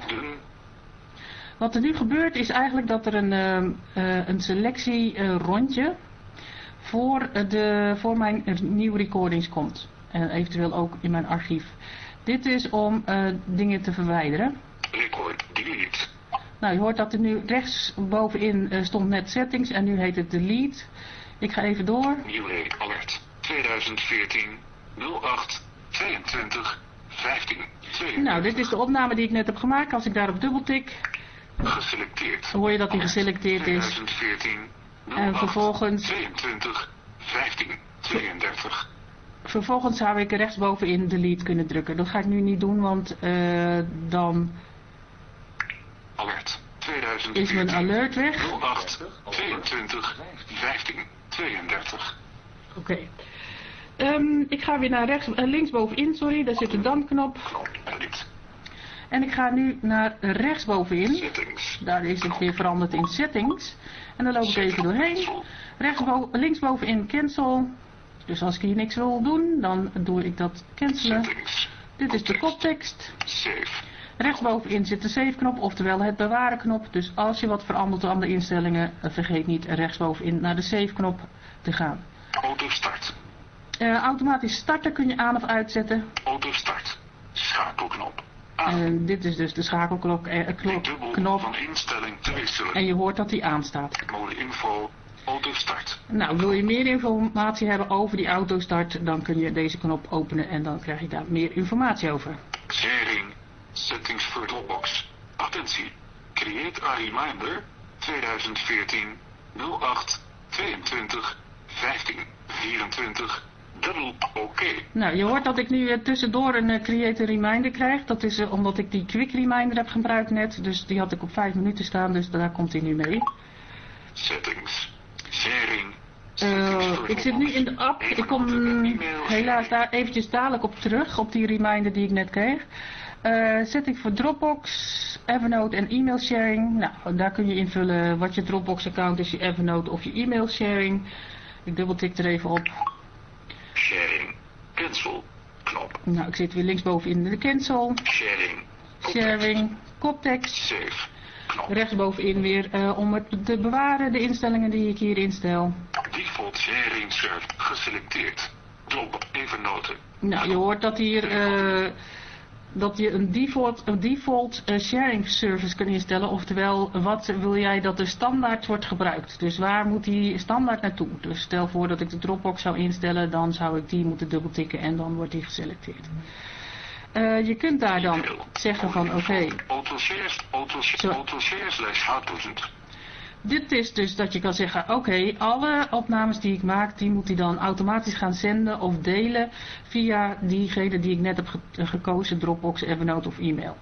Wat er nu gebeurt is eigenlijk dat er een, eh, een selectie eh, rondje voor, eh, de, voor mijn eh, nieuwe recordings komt. En eventueel ook in mijn archief. Dit is om eh, dingen te verwijderen. Record. Delete. Nou, je hoort dat er nu rechtsbovenin eh, stond net settings en nu heet het delete. Ik ga even door. Nieuwe alert. 2014 08 22 15 22. Nou, dit is de opname die ik net heb gemaakt. Als ik daarop dubbeltik, Geselecteerd. Dan hoor je dat die geselecteerd is. 2014 En 08 vervolgens- 22 15 32. vervolgens zou ik rechtsbovenin delete kunnen drukken. Dat ga ik nu niet doen, want eh, dan Alert. 2014 is mijn alert weg. 08 22 15 32. Oké. Ehm, ik ga weer naar rechts, eh, linksbovenin, sorry, daar zit de dan-knop. Knop. Edit. En ik ga nu naar rechtsbovenin. Settings. Daar is het weer veranderd in settings. En dan loop ik even doorheen. Rechtsbo linksbovenin cancel. Dus als ik hier niks wil doen, dan doe ik dat cancelen. Dit is de koptekst. Rechtsbovenin zit de save knop, oftewel het bewaren knop. Dus als je wat verandert aan de instellingen, eh, vergeet niet rechtsbovenin naar de save knop te gaan. Auto start. Eh, automatisch starten kun je aan of uitzetten. Auto start. Schakelknop. Aan. En dit is dus de schakelklok eh, klok, knop. van instelling te wisselen. En je hoort dat die aanstaat. Mode info. Auto start. Nou, wil je meer informatie hebben over die autostart, dan kun je deze knop openen en dan krijg je daar meer informatie over. Sharing. Settings voor Dropbox. Attentie. Create a reminder. 2014 08 22 15 24. Dubbel oké. Nou, je hoort dat ik nu eh, tussendoor een eh, create reminder krijg. Dat is eh, omdat ik die quick reminder heb gebruikt net. Dus die had ik op 5 minuten staan, dus daar komt hij nu mee. Settings. Sharing. Ik zit nu in de app. Ik kom helaas daar eventjes dadelijk op terug, op die reminder die ik net kreeg. Setting voor Dropbox, Evernote en e-mail sharing. Nou, daar kun je invullen wat je Dropbox account is, je Evernote of je e-mail sharing. Ik dubbeltik er even op. Sharing. Cancel. Knop. Nou, ik zit weer linksboven in de cancel, Sharing. sharing, koptekst. Save. Knop. Rechtsbovenin weer eh, om het te bewaren, de instellingen die ik hier instel. Default sharing server geselecteerd. Drop Evernote. Nou, je hoort dat hier eh, dat je een default, een default eh, sharing service kan instellen. Oftewel, wat wil jij dat er standaard wordt gebruikt? Dus waar moet die standaard naartoe? Dus stel voor dat ik de Dropbox zou instellen, dan zou ik die moeten dubbeltikken en dan wordt die geselecteerd. Uh, je kunt daar dan zeggen van oké. Okay, dit is dus dat je kan zeggen, oké, alle opnames die ik maak, die moet hij dan automatisch gaan zenden of delen via diegene die ik net heb gekozen, Dropbox, Evernote of e-mail.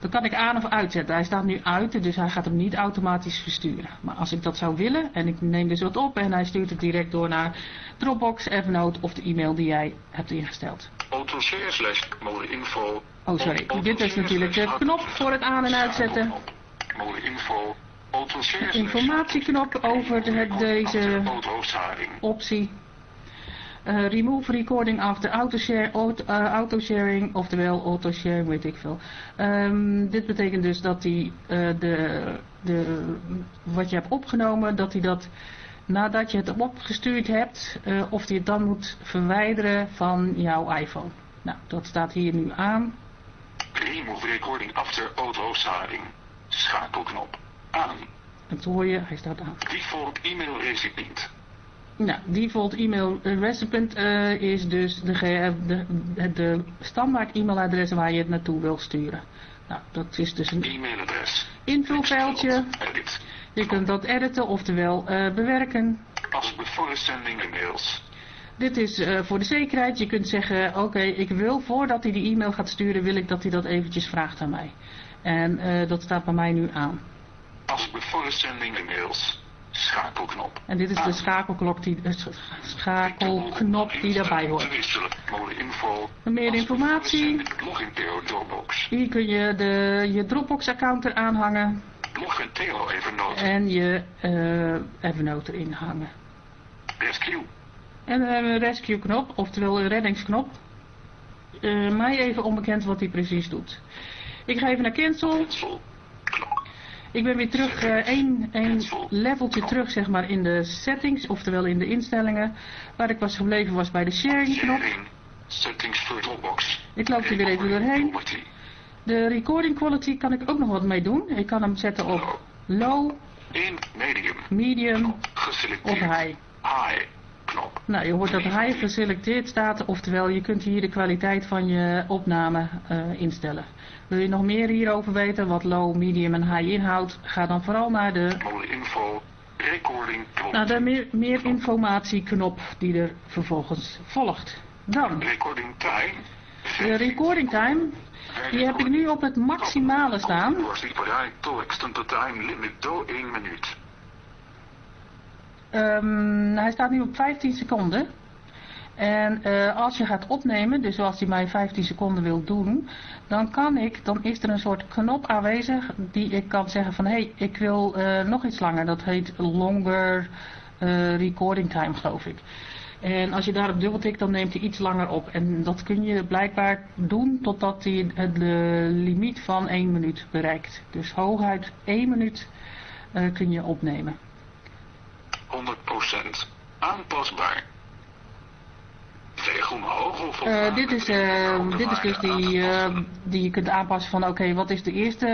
Dan kan ik aan of uitzetten. Hij staat nu uit, dus hij gaat hem niet automatisch versturen. Maar als ik dat zou willen en ik neem dus wat op en hij stuurt het direct door naar Dropbox, Evernote of de e-mail die jij hebt ingesteld. info. Oh sorry, dit is natuurlijk de knop voor het aan- en uitzetten. info informatieknop over de, deze optie. Uh, remove recording after autoshare, auto, uh, autosharing, oftewel autosharing, weet ik veel. Um, dit betekent dus dat hij uh, de, de, wat je hebt opgenomen, dat hij dat nadat je het opgestuurd hebt, of hij het dan moet verwijderen van jouw iPhone. Nou, dat staat hier nu aan. Remove recording after autosharing. Schakelknop aan. Dat hoor je, hij staat aan. Default e-mail recipient. Nou, default e-mail recipient uh, is dus de, de, de standaard e-mailadres waar je het naartoe wil sturen. Nou, dat is dus een e-mailadres. Invulveldje. Je kunt dat editen, oftewel uh, bewerken. Als sending emails. Dit is uh, voor de zekerheid. Je kunt zeggen, oké, okay, ik wil voordat hij die e-mail gaat sturen, wil ik dat hij dat eventjes vraagt aan mij. En dat staat bij mij nu aan. Emails. Schakelknop. En dit is de schakelknop die, uh, schakelknop die daarbij hoort. Meer informatie. Login Theo Dropbox. Hier kun je de, je Dropbox account eraan hangen. Login Theo Evernote. En je uh, Evernote erin hangen. Rescue. En dan hebben we een rescue knop, oftewel een reddingsknop. Uh, mij even onbekend wat die precies doet. Ik ga even naar cancel. Cancel. Ik ben weer terug, uh, één, één leveltje terug zeg maar in de settings, oftewel in de instellingen. Waar ik was gebleven was bij de sharing knop. Settings. Ik loop er weer even doorheen. De recording quality kan ik ook nog wat mee doen. Ik kan hem zetten op low, medium, medium of high. High. Knop. Nou, je hoort dat high geselecteerd staat, oftewel je kunt hier de kwaliteit van je opname uh, instellen. Wil je nog meer hierover weten, wat low, medium en high inhoudt, ga dan vooral naar de... info, recording knop. Naar de meer, meer informatie knop die er vervolgens volgt. Dan. Recording time. De recording time, die heb ik nu op het maximale staan. Um, hij staat nu op 15 seconden. En uh, als je gaat opnemen, dus zoals hij mij 15 seconden wil doen, dan kan ik, dan is er een soort knop aanwezig die ik kan zeggen van hé, hey, ik wil uh, nog iets langer. Dat heet longer uh, recording time geloof ik. En als je daarop dubbeltikt, dan neemt hij iets langer op. En dat kun je blijkbaar doen totdat hij het limiet van 1 minuut bereikt. Dus hooguit 1 minuut kun je opnemen. 100% aanpasbaar. Omhoog, uh, dit, is, uh, dit is dus die, uh, die je kunt aanpassen van oké, okay, wat is de eerste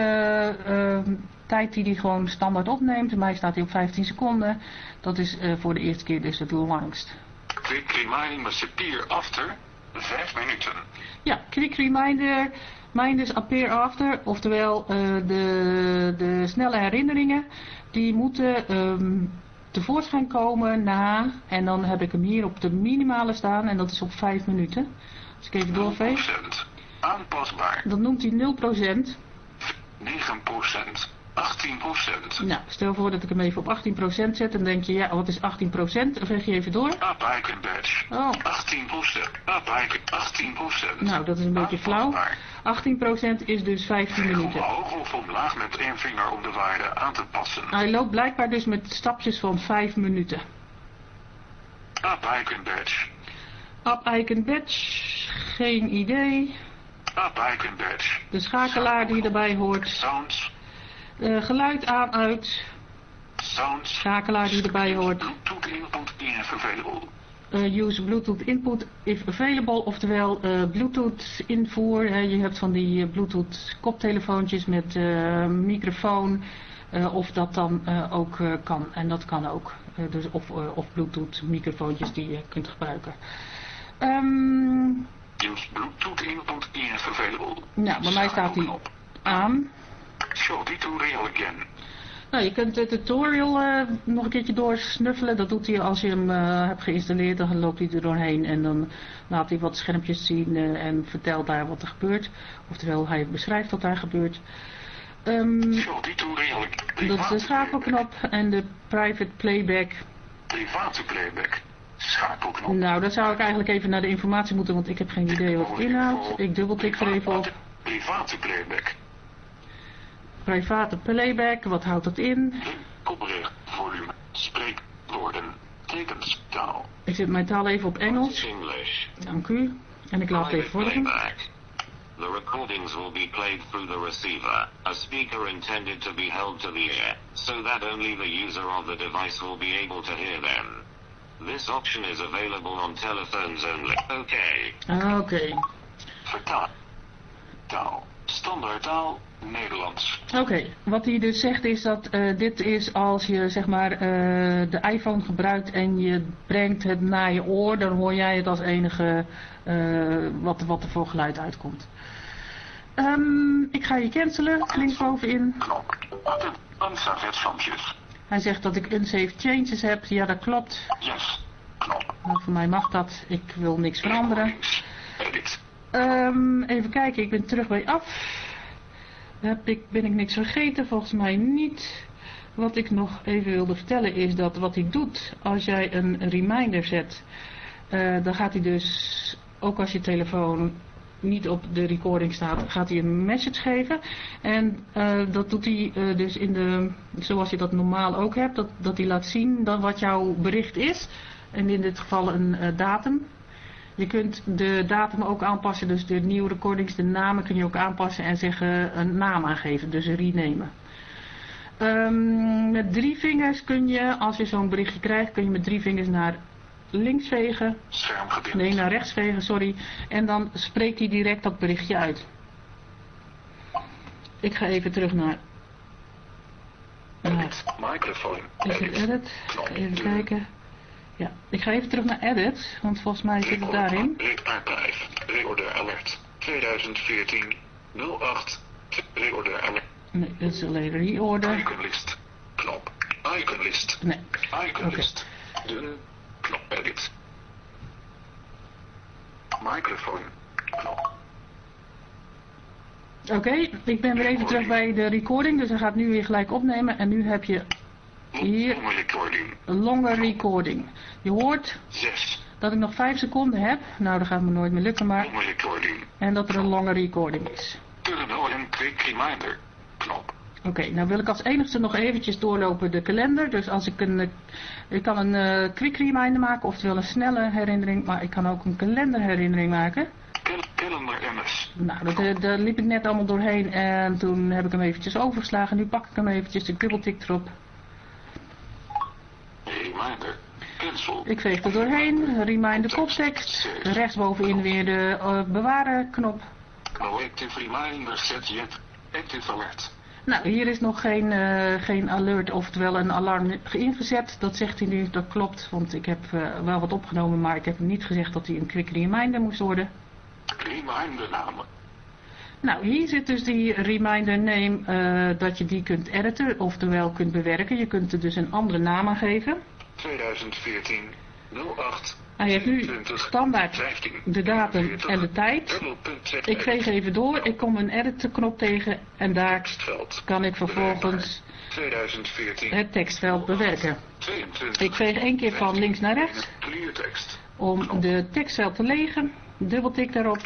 tijd die die gewoon standaard opneemt. Bij mij staat hij op 15 seconden. Dat is voor de eerste keer dus het langst. Quick reminder appear after 5 minuten. Ja, quick reminder, reminders appear after, oftewel de, de snelle herinneringen, die moeten um, tevoorschijn komen na, en dan heb ik hem hier op de minimale staan en dat is op 5 minuten. Als ik even doorveeg. 0% aanpasbaar. Dan noemt hij 0%. 9%. 18%. Nou, stel voor dat ik hem even op 18% zet. Dan denk je, ja, wat is 18%? Dan veeg je even door. Abijken badge. Oh. 18%. Abijken 18%. Nou, dat is een beetje flauw. 18% is dus 15 minuten. Omhoog of omlaag met één vinger om de waarde aan te passen. Hij loopt blijkbaar dus met stapjes van 5 minuten. Abijken badge. Abijken badge. Geen idee. Abijken badge. De schakelaar die erbij hoort. Sounds. Uh, geluid aan, uit. Schakelaar die erbij hoort. Bluetooth input in available. eh, use Bluetooth input if available, oftewel eh, Bluetooth invoer. Je hebt van die eh, Bluetooth koptelefoontjes met eh, microfoon, eh, of dat dan eh, ook eh, kan. En dat kan ook. Eh, dus of, eh, of Bluetooth microfoontjes die je kunt gebruiken. Ehm, Use Bluetooth input if available. nou, bij mij staat die aan. Show tutorial again. Nou, je kunt de tutorial eh, nog een keertje doorsnuffelen. Dat doet hij als je hem eh, hebt geïnstalleerd. Dan loopt hij er doorheen en dan laat hij wat schermpjes zien eh, en vertelt daar wat er gebeurt. Oftewel, hij beschrijft wat daar gebeurt. Ehm, Show tutorial again. dat is de schakelknop en de private playback. Private playback. Schakelknop. Nou, dan zou ik eigenlijk even naar de informatie moeten, want ik heb geen idee wat het inhoudt. Ik dubbeltik er even op. Private playback. Private playback, wat houdt dat in? Kopbericht. Volume. Spreekwoorden. Tekens. Taal. Ik zet mijn taal even op Engels. English. Dank u. En ik laat even volgen. The recordings will be played through the receiver, a speaker intended to be held to the ear, so that only the user of the device will be able to hear them. This option is available on telephones only. Okay. Ah, Oké. Vertaal. Taal. Standaardtaal. Nederlands. Oké, wat hij dus zegt is dat eh, dit is als je zeg maar eh, de iPhone gebruikt en je brengt het naar je oor, dan hoor jij het als enige eh, wat, wat er voor geluid uitkomt. Ehm, ik ga je cancelen, linksbovenin. Knop. Hij zegt dat ik unsafe changes heb. Ja, dat klopt. Yes. Knop. Voor mij mag dat. Ik wil niks veranderen. Edit. Ehm, even kijken, ik ben terug bij af. Heb ik, ben ik niks vergeten? Volgens mij niet. Wat ik nog even wilde vertellen is dat wat hij doet als jij een reminder zet, eh, dan gaat hij dus, ook als je telefoon niet op de recording staat, gaat hij een message geven. En eh, dat doet hij eh, dus in de, zoals je dat normaal ook hebt, dat, dat hij laat zien dan wat jouw bericht is. En in dit geval een datum. Je kunt de datum ook aanpassen, dus de nieuwe recordings, de namen kun je ook aanpassen en zeggen een naam aangeven, dus renamen. Ehm, met drie vingers kun je, als je zo'n berichtje krijgt, kun je met drie vingers naar links vegen, nee naar rechts vegen, sorry, en dan spreekt hij direct dat berichtje uit. Ik ga even terug naar, naar. Microfoon. is het Edit. Even kijken. Ja, ik ga even terug naar edit, want volgens mij zit het daarin. Archive. Reorder alert. 2014. 08. Reorder alert. Nee, dat is alleen reorder. Iconlist. Knop. Iconlist. Nee. Iconlist. Dun. Knop. Edit. Microfoon. Knop. Oké, ik ben weer even terug bij de recording, dus hij gaat nu weer gelijk opnemen. En nu heb je Hier. Een longer recording. Je hoort 6. dat ik nog 5 seconden heb. Nou, dat gaat me nooit meer lukken, maar... En dat er een longer recording is. Quick reminder. Knop. Oké, nou wil ik als enigste nog eventjes doorlopen de kalender. Dus als ik een... eh, Ik kan een eh, quick reminder maken, oftewel een snelle herinnering. Maar ik kan ook een kalenderherinnering maken. Cal- Calendar MS. Nou, dat, eh, daar liep ik net allemaal doorheen en toen heb ik hem eventjes overgeslagen. Nu pak ik hem eventjes, ik dubbeltik erop. Reminder. Cancel. Ik veeg er doorheen, reminder koptekst. Rechtsbovenin weer de eh, bewaren knop. No active reminder set yet. Active alert. Nou, hier is nog geen, eh, geen alert, oftewel een alarm ingezet. Dat zegt hij nu, dat klopt, want ik heb eh, wel wat opgenomen, maar ik heb hem niet gezegd dat hij een quick reminder moest worden. Reminder namen. Nou, hier zit dus die reminder name dat je die kunt editen, oftewel kunt bewerken. Je kunt er dus een andere naam aan geven. 2014. 08. Hij heeft nu 22, standaard 15. de datum 41, en de tijd. Ik veeg even door, ik kom een edit knop tegen en daar kan ik vervolgens 2014. het tekstveld bewerken. 22. Ik veeg één keer van links naar rechts om de tekstveld te legen. Dubbeltik daarop.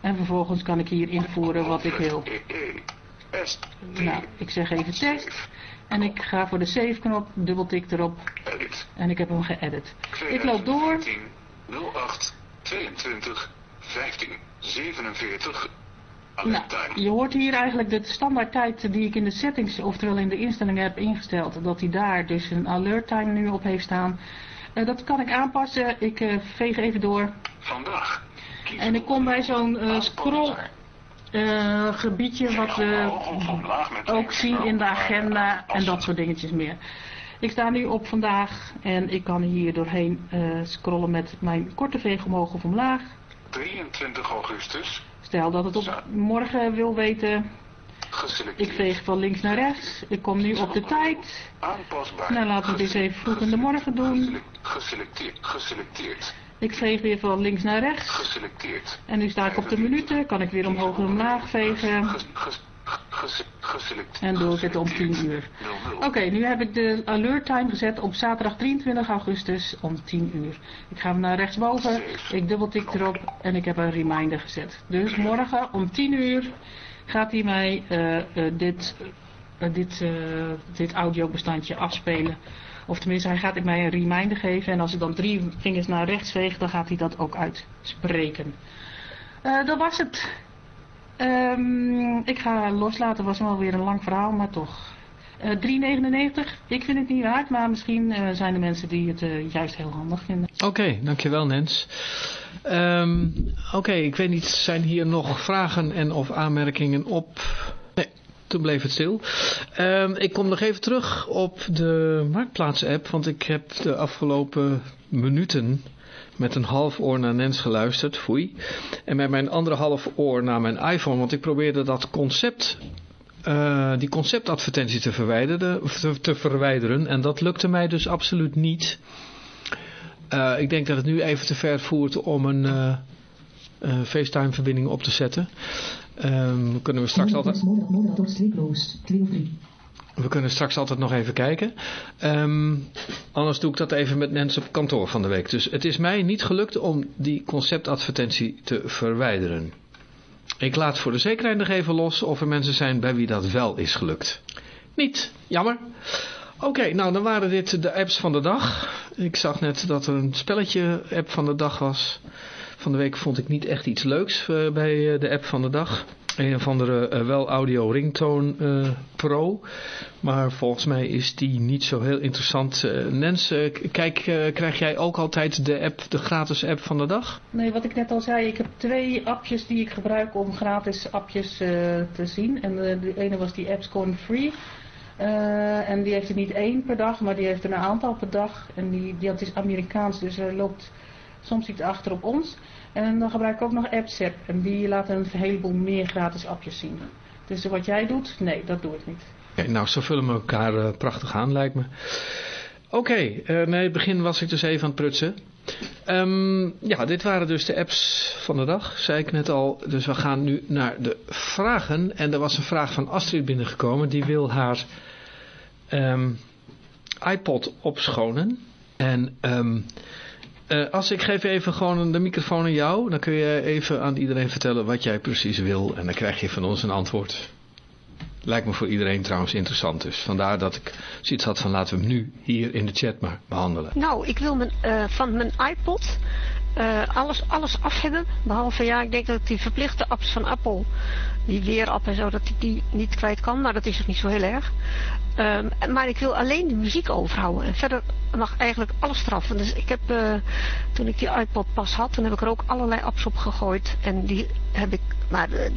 En vervolgens kan ik hier invoeren wat ik wil. E. T. Nou, ik zeg even test. En ik ga voor de save knop, dubbeltik erop. Edit. En ik heb hem geëdit. Ik loop door. 2014, 08. 22. 15. 47. Nou, je hoort hier eigenlijk de standaardtijd die ik in de settings, oftewel in de instellingen heb ingesteld. Dat hij daar dus een alert time nu op heeft staan. Eh, dat kan ik aanpassen. Ik eh, veeg even door. Vandaag. En ik kom bij zo'n aan scroll eh, gebiedje wat we ook zien in de agenda en dat soort dingetjes meer. Ik sta nu op vandaag en ik kan hier doorheen eh, scrollen met mijn korte veeg omhoog of omlaag. 23 augustus. Stel dat het op morgen wil weten. Ik veeg van links naar rechts. Ik kom nu op de tijd. Aanpasbaar. Nou, laten we dit even vroeg in de morgen doen. Gesele- Geselecteerd. Geselecteerd. Ik veeg weer van links naar rechts. Geselecteerd. En nu sta ik op de minuten. Kan ik weer omhoog en omlaag vegen. En doe ik het om 10 uur. 00. Oké, nu heb ik de alert time gezet op zaterdag 23 augustus om 10 uur. Ik ga hem naar rechtsboven, ik dubbeltik erop en ik heb een reminder gezet. Dus morgen om 10 uur gaat hij mij eh, eh, dit, eh, dit, dit audiobestandje afspelen. Of tenminste, hij gaat mij een reminder geven en als ik dan drie vingers naar rechts veeg, dan gaat hij dat ook uitspreken. Eh, dat was het. Ehm, ik ga loslaten, was wel weer een lang verhaal, maar toch. Eh 3,99. Ik vind het niet waard, maar misschien eh, zijn er mensen die het eh, juist heel handig vinden. Oké, dankjewel Nens. Ehm, Oké, ik weet niet, zijn hier nog vragen en of aanmerkingen op? Toen bleef het stil. Ehm, ik kom nog even terug op de Marktplaats-app, want ik heb de afgelopen minuten met een half oor naar Nens geluisterd, foei. En met mijn andere half oor naar mijn iPhone, want ik probeerde dat concept eh, die conceptadvertentie te verwijderen, te, te verwijderen. En dat lukte mij dus absoluut niet. Eh, ik denk dat het nu even te ver voert om een eh, eh, FaceTime verbinding op te zetten. Ehm, kunnen we straks altijd... Moderator streeploos. 2 of 3. We kunnen straks altijd nog even kijken. Ehm, anders doe ik dat even met mensen op kantoor van de week. Dus het is mij niet gelukt om die conceptadvertentie te verwijderen. Ik laat voor de zekerheid nog even los of er mensen zijn bij wie dat wel is gelukt. Niet, jammer. Oké, nou dan waren dit de apps van de dag. Ik zag net dat er een spelletje app van de dag was. Van de week vond ik niet echt iets leuks eh, bij eh, de app van de dag. Een of andere eh, wel audio ringtone pro. Maar volgens mij is die niet zo heel interessant. Nens, kijk, krijg jij ook altijd de app, de gratis app van de dag? Nee, wat ik net al zei, ik heb twee appjes die ik gebruik om gratis appjes te zien. En de ene was die AppsCon Free. En die heeft er niet één per dag, maar die heeft er een aantal per dag. En die, die dat is Amerikaans, dus er loopt soms iets achter op ons. En dan gebruik ik ook nog AppSap. En die laten een heleboel meer gratis appjes zien. Dus wat jij doet, nee, dat doe ik niet. Oké, nou, zo vullen we elkaar eh, prachtig aan, lijkt me. Oké, eh, nee, het begin was ik dus even aan het prutsen. Ehm, ja, dit waren dus de apps van de dag, zei ik net al. Dus we gaan nu naar de vragen. En er was een vraag van Astrid binnengekomen. Die wil haar ehm, iPod opschonen. En ehm, eh, als ik geef even gewoon de microfoon aan jou. Dan kun je even aan iedereen vertellen wat jij precies wil. En dan krijg je van ons een antwoord. Lijkt me voor iedereen trouwens interessant. Dus vandaar dat ik zoiets had van laten we hem nu hier in de chat maar behandelen. Nou, ik wil mijn, eh, van mijn iPod eh, alles, alles af hebben. Behalve, ja, ik denk dat die verplichte apps van Apple, die weerapp en zo, dat ik die niet kwijt kan. Maar dat is ook niet zo heel erg. Ehm, maar ik wil alleen de muziek overhouden. En verder mag eigenlijk alles eraf. Dus ik heb, eh, toen ik die iPod pas had, toen heb ik er ook allerlei apps op gegooid. En die heb ik, maar de,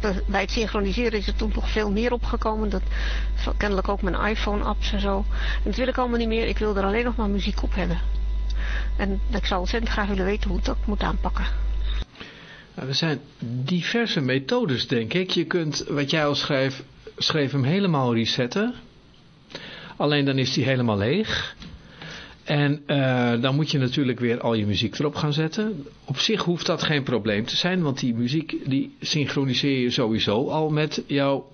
de- bij het synchroniseren is er toen nog veel meer opgekomen. Dat, kennelijk ook mijn iPhone apps en zo. En dat wil ik allemaal niet meer. Ik wil er alleen nog maar muziek op hebben. En ik zou ontzettend graag willen weten hoe ik dat moet aanpakken. Nou, er zijn diverse methodes denk ik. Je kunt, wat jij al schreef, schreef hem helemaal resetten. Alleen dan is hij helemaal leeg. En eh, dan moet je natuurlijk weer al je muziek erop gaan zetten. Op zich hoeft dat geen probleem te zijn, want die muziek die synchroniseer je sowieso al met jouw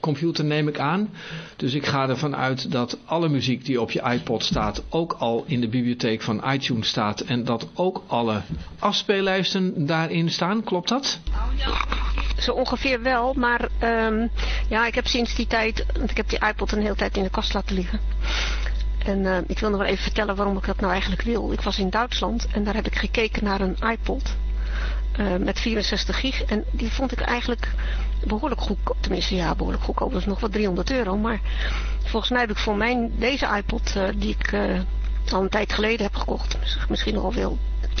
computer neem ik aan. Dus ik ga ervan uit dat alle muziek die op je iPod staat ook al in de bibliotheek van iTunes staat. En dat ook alle afspeellijsten daarin staan. Klopt dat? Zo ongeveer wel, maar ehm, ja, ik heb sinds die tijd, want ik heb die iPod een hele tijd in de kast laten liggen. En eh, ik wil nog wel even vertellen waarom ik dat nou eigenlijk wil. Ik was in Duitsland en daar heb ik gekeken naar een iPod eh, met 64 gig. En die vond ik eigenlijk behoorlijk goedkoop. Tenminste, ja, behoorlijk goedkoop. Dat is nog wat 300 euro. Maar volgens mij heb ik voor mijn, deze iPod, eh, die ik eh, al een tijd geleden heb gekocht. Misschien nog al wel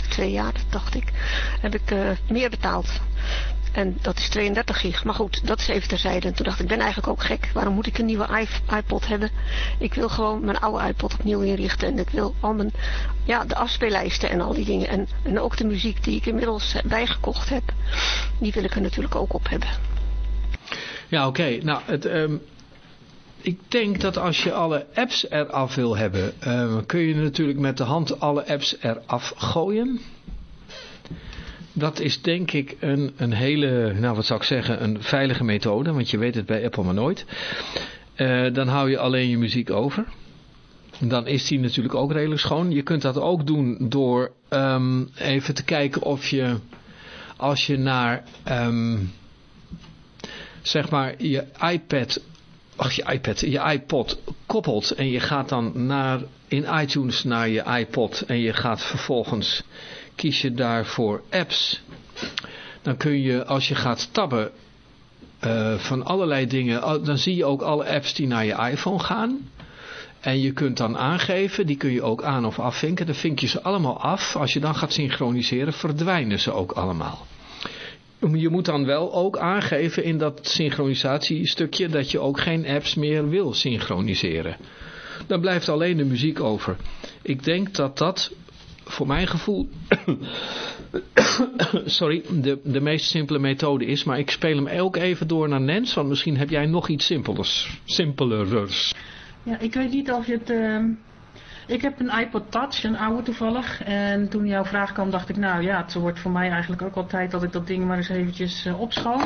twee jaar, dacht ik. Heb ik uh, meer betaald. En dat is 32 gig. Maar goed, dat is even terzijde. En toen dacht ik, ik ben eigenlijk ook gek. Waarom moet ik een nieuwe iPod hebben? Ik wil gewoon mijn oude iPod opnieuw inrichten. En ik wil al mijn, ja, de afspeellijsten en al die dingen. En, en ook de muziek die ik inmiddels bijgekocht heb. Die wil ik er natuurlijk ook op hebben. Ja, oké. Nou, het... Um ik denk dat als je alle apps eraf wil hebben, um, kun je natuurlijk met de hand alle apps eraf gooien dat is denk ik een, een hele, nou wat zou ik zeggen, een veilige methode. Want je weet het bij Apple maar nooit. Uh, dan hou je alleen je muziek over. Dan is die natuurlijk ook redelijk schoon. Je kunt dat ook doen door um, even te kijken of je, als je naar, zeg maar, je iPad, of je iPad, je iPod koppelt en je gaat dan naar, in iTunes naar je iPod en je gaat vervolgens kies je daarvoor apps. Dan kun je, als je gaat tabben uh, van allerlei dingen, dan zie je ook alle apps die naar je iPhone gaan. En je kunt dan aangeven, die kun je ook aan of afvinken. Dan vink je ze allemaal af. Als je dan gaat synchroniseren, verdwijnen ze ook allemaal. Je moet dan wel ook aangeven in dat synchronisatiestukje dat je ook geen apps meer wil synchroniseren. Dan blijft alleen de muziek over. Ik denk dat dat voor mijn gevoel (coughs) sorry, de, de meest simpele methode is. Maar ik speel hem ook even door naar Nens, want misschien heb jij nog iets simpelers. Ja, ik weet niet of je het... Uh... Ik heb een iPod Touch, een oude toevallig. En toen jouw vraag kwam, dacht ik, nou ja, het wordt voor mij eigenlijk ook wel tijd dat ik dat ding maar eens eventjes uh,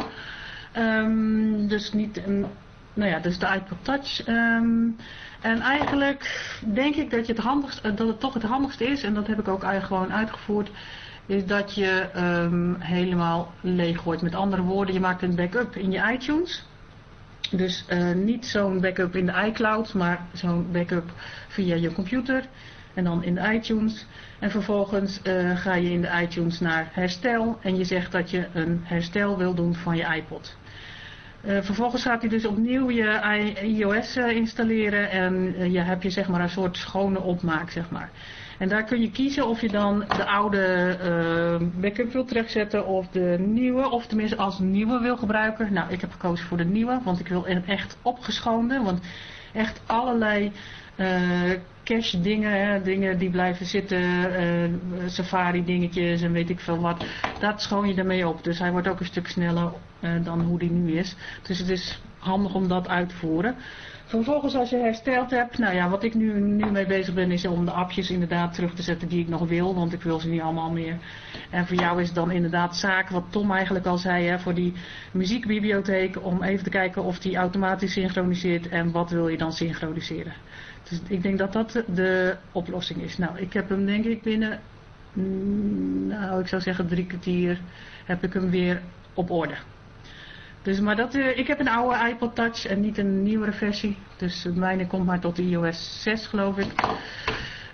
dus niet een, nou ja, dus de iPod Touch. Um, en eigenlijk denk ik dat, je het handigst, dat het toch het handigste is, en dat heb ik ook eigenlijk gewoon uitgevoerd, is dat je um, helemaal leeg gooit. Met andere woorden, je maakt een backup in je iTunes. Dus uh, niet zo'n backup in de iCloud, maar zo'n backup via je computer en dan in de iTunes. En vervolgens uh, ga je in de iTunes naar herstel en je zegt dat je een herstel wil doen van je iPod. Uh, vervolgens gaat hij dus opnieuw je iOS installeren en je hebt je zeg maar een soort schone opmaak zeg maar. En daar kun je kiezen of je dan de oude backup wil terugzetten of de nieuwe, of tenminste als nieuwe wil gebruiken. Nou, ik heb gekozen voor de nieuwe, want ik wil een echt opgeschoonde, want echt allerlei cache dingen, hè, dingen die blijven zitten, safari dingetjes en weet ik veel wat, dat schoon je ermee op. Dus hij wordt ook een stuk sneller uh, dan hoe die nu is. Dus het is handig om dat uit te voeren. Vervolgens als je hersteld hebt, nou ja, wat ik nu, nu mee bezig ben is om de appjes inderdaad terug te zetten die ik nog wil, want ik wil ze niet allemaal meer. En voor jou is het dan inderdaad zaak, wat Tom eigenlijk al zei, hè, voor die muziekbibliotheek, om even te kijken of die automatisch synchroniseert en wat wil je dan synchroniseren. Dus ik denk dat dat de oplossing is. Nou, ik heb hem denk ik binnen, mm, nou ik zou zeggen drie kwartier, heb ik hem weer op orde. Dus, maar dat, uh, ik heb een oude iPod Touch en niet een nieuwere versie. Dus het mijne komt maar tot iOS 6 geloof ik.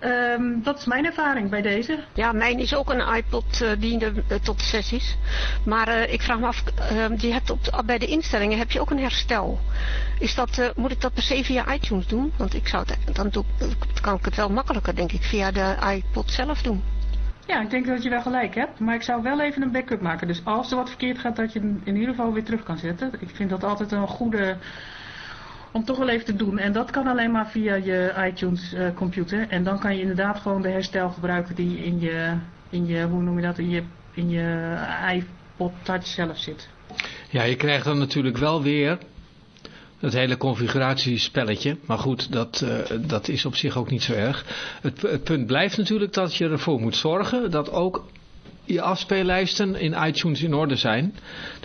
Um, dat is mijn ervaring bij deze. Ja, mijn is ook een iPod uh, die uh, tot 6 is. Maar ik vraag me af, je hebt op, bij de instellingen heb je ook een herstel. Is dat, moet ik dat per se via iTunes doen? Want ik zou dan kan ik het wel makkelijker denk ik via de iPod zelf doen. Ja, ik denk dat je wel gelijk hebt. Maar ik zou wel even een backup maken. Dus als er wat verkeerd gaat, dat je in ieder geval weer terug kan zetten. Ik vind dat altijd een goede... Om toch wel even te doen. En dat kan alleen maar via je iTunes uh, computer. En dan kan je inderdaad gewoon de herstel gebruiken die in je, in je hoe noem je dat, in je, in je iPod Touch zelf zit. Ja, je krijgt dan natuurlijk wel weer het hele configuratiespelletje. Maar goed, dat, uh, dat is op zich ook niet zo erg. Het, punt blijft natuurlijk dat je ervoor moet zorgen dat ook je afspeellijsten in iTunes in orde zijn.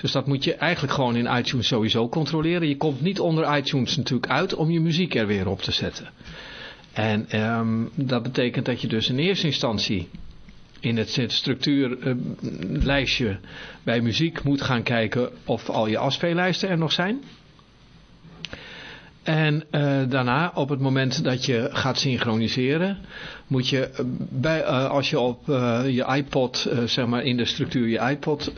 Dus dat moet je eigenlijk gewoon in iTunes sowieso controleren. Je komt niet onder iTunes natuurlijk uit om je muziek er weer op te zetten. En um, dat betekent dat je dus in eerste instantie in het structuurlijstje uh, bij muziek moet gaan kijken of al je afspeellijsten er nog zijn. En uh, daarna, op het moment dat je gaat synchroniseren, moet je, bij, uh, als je op je iPod, zeg maar in de structuur je iPod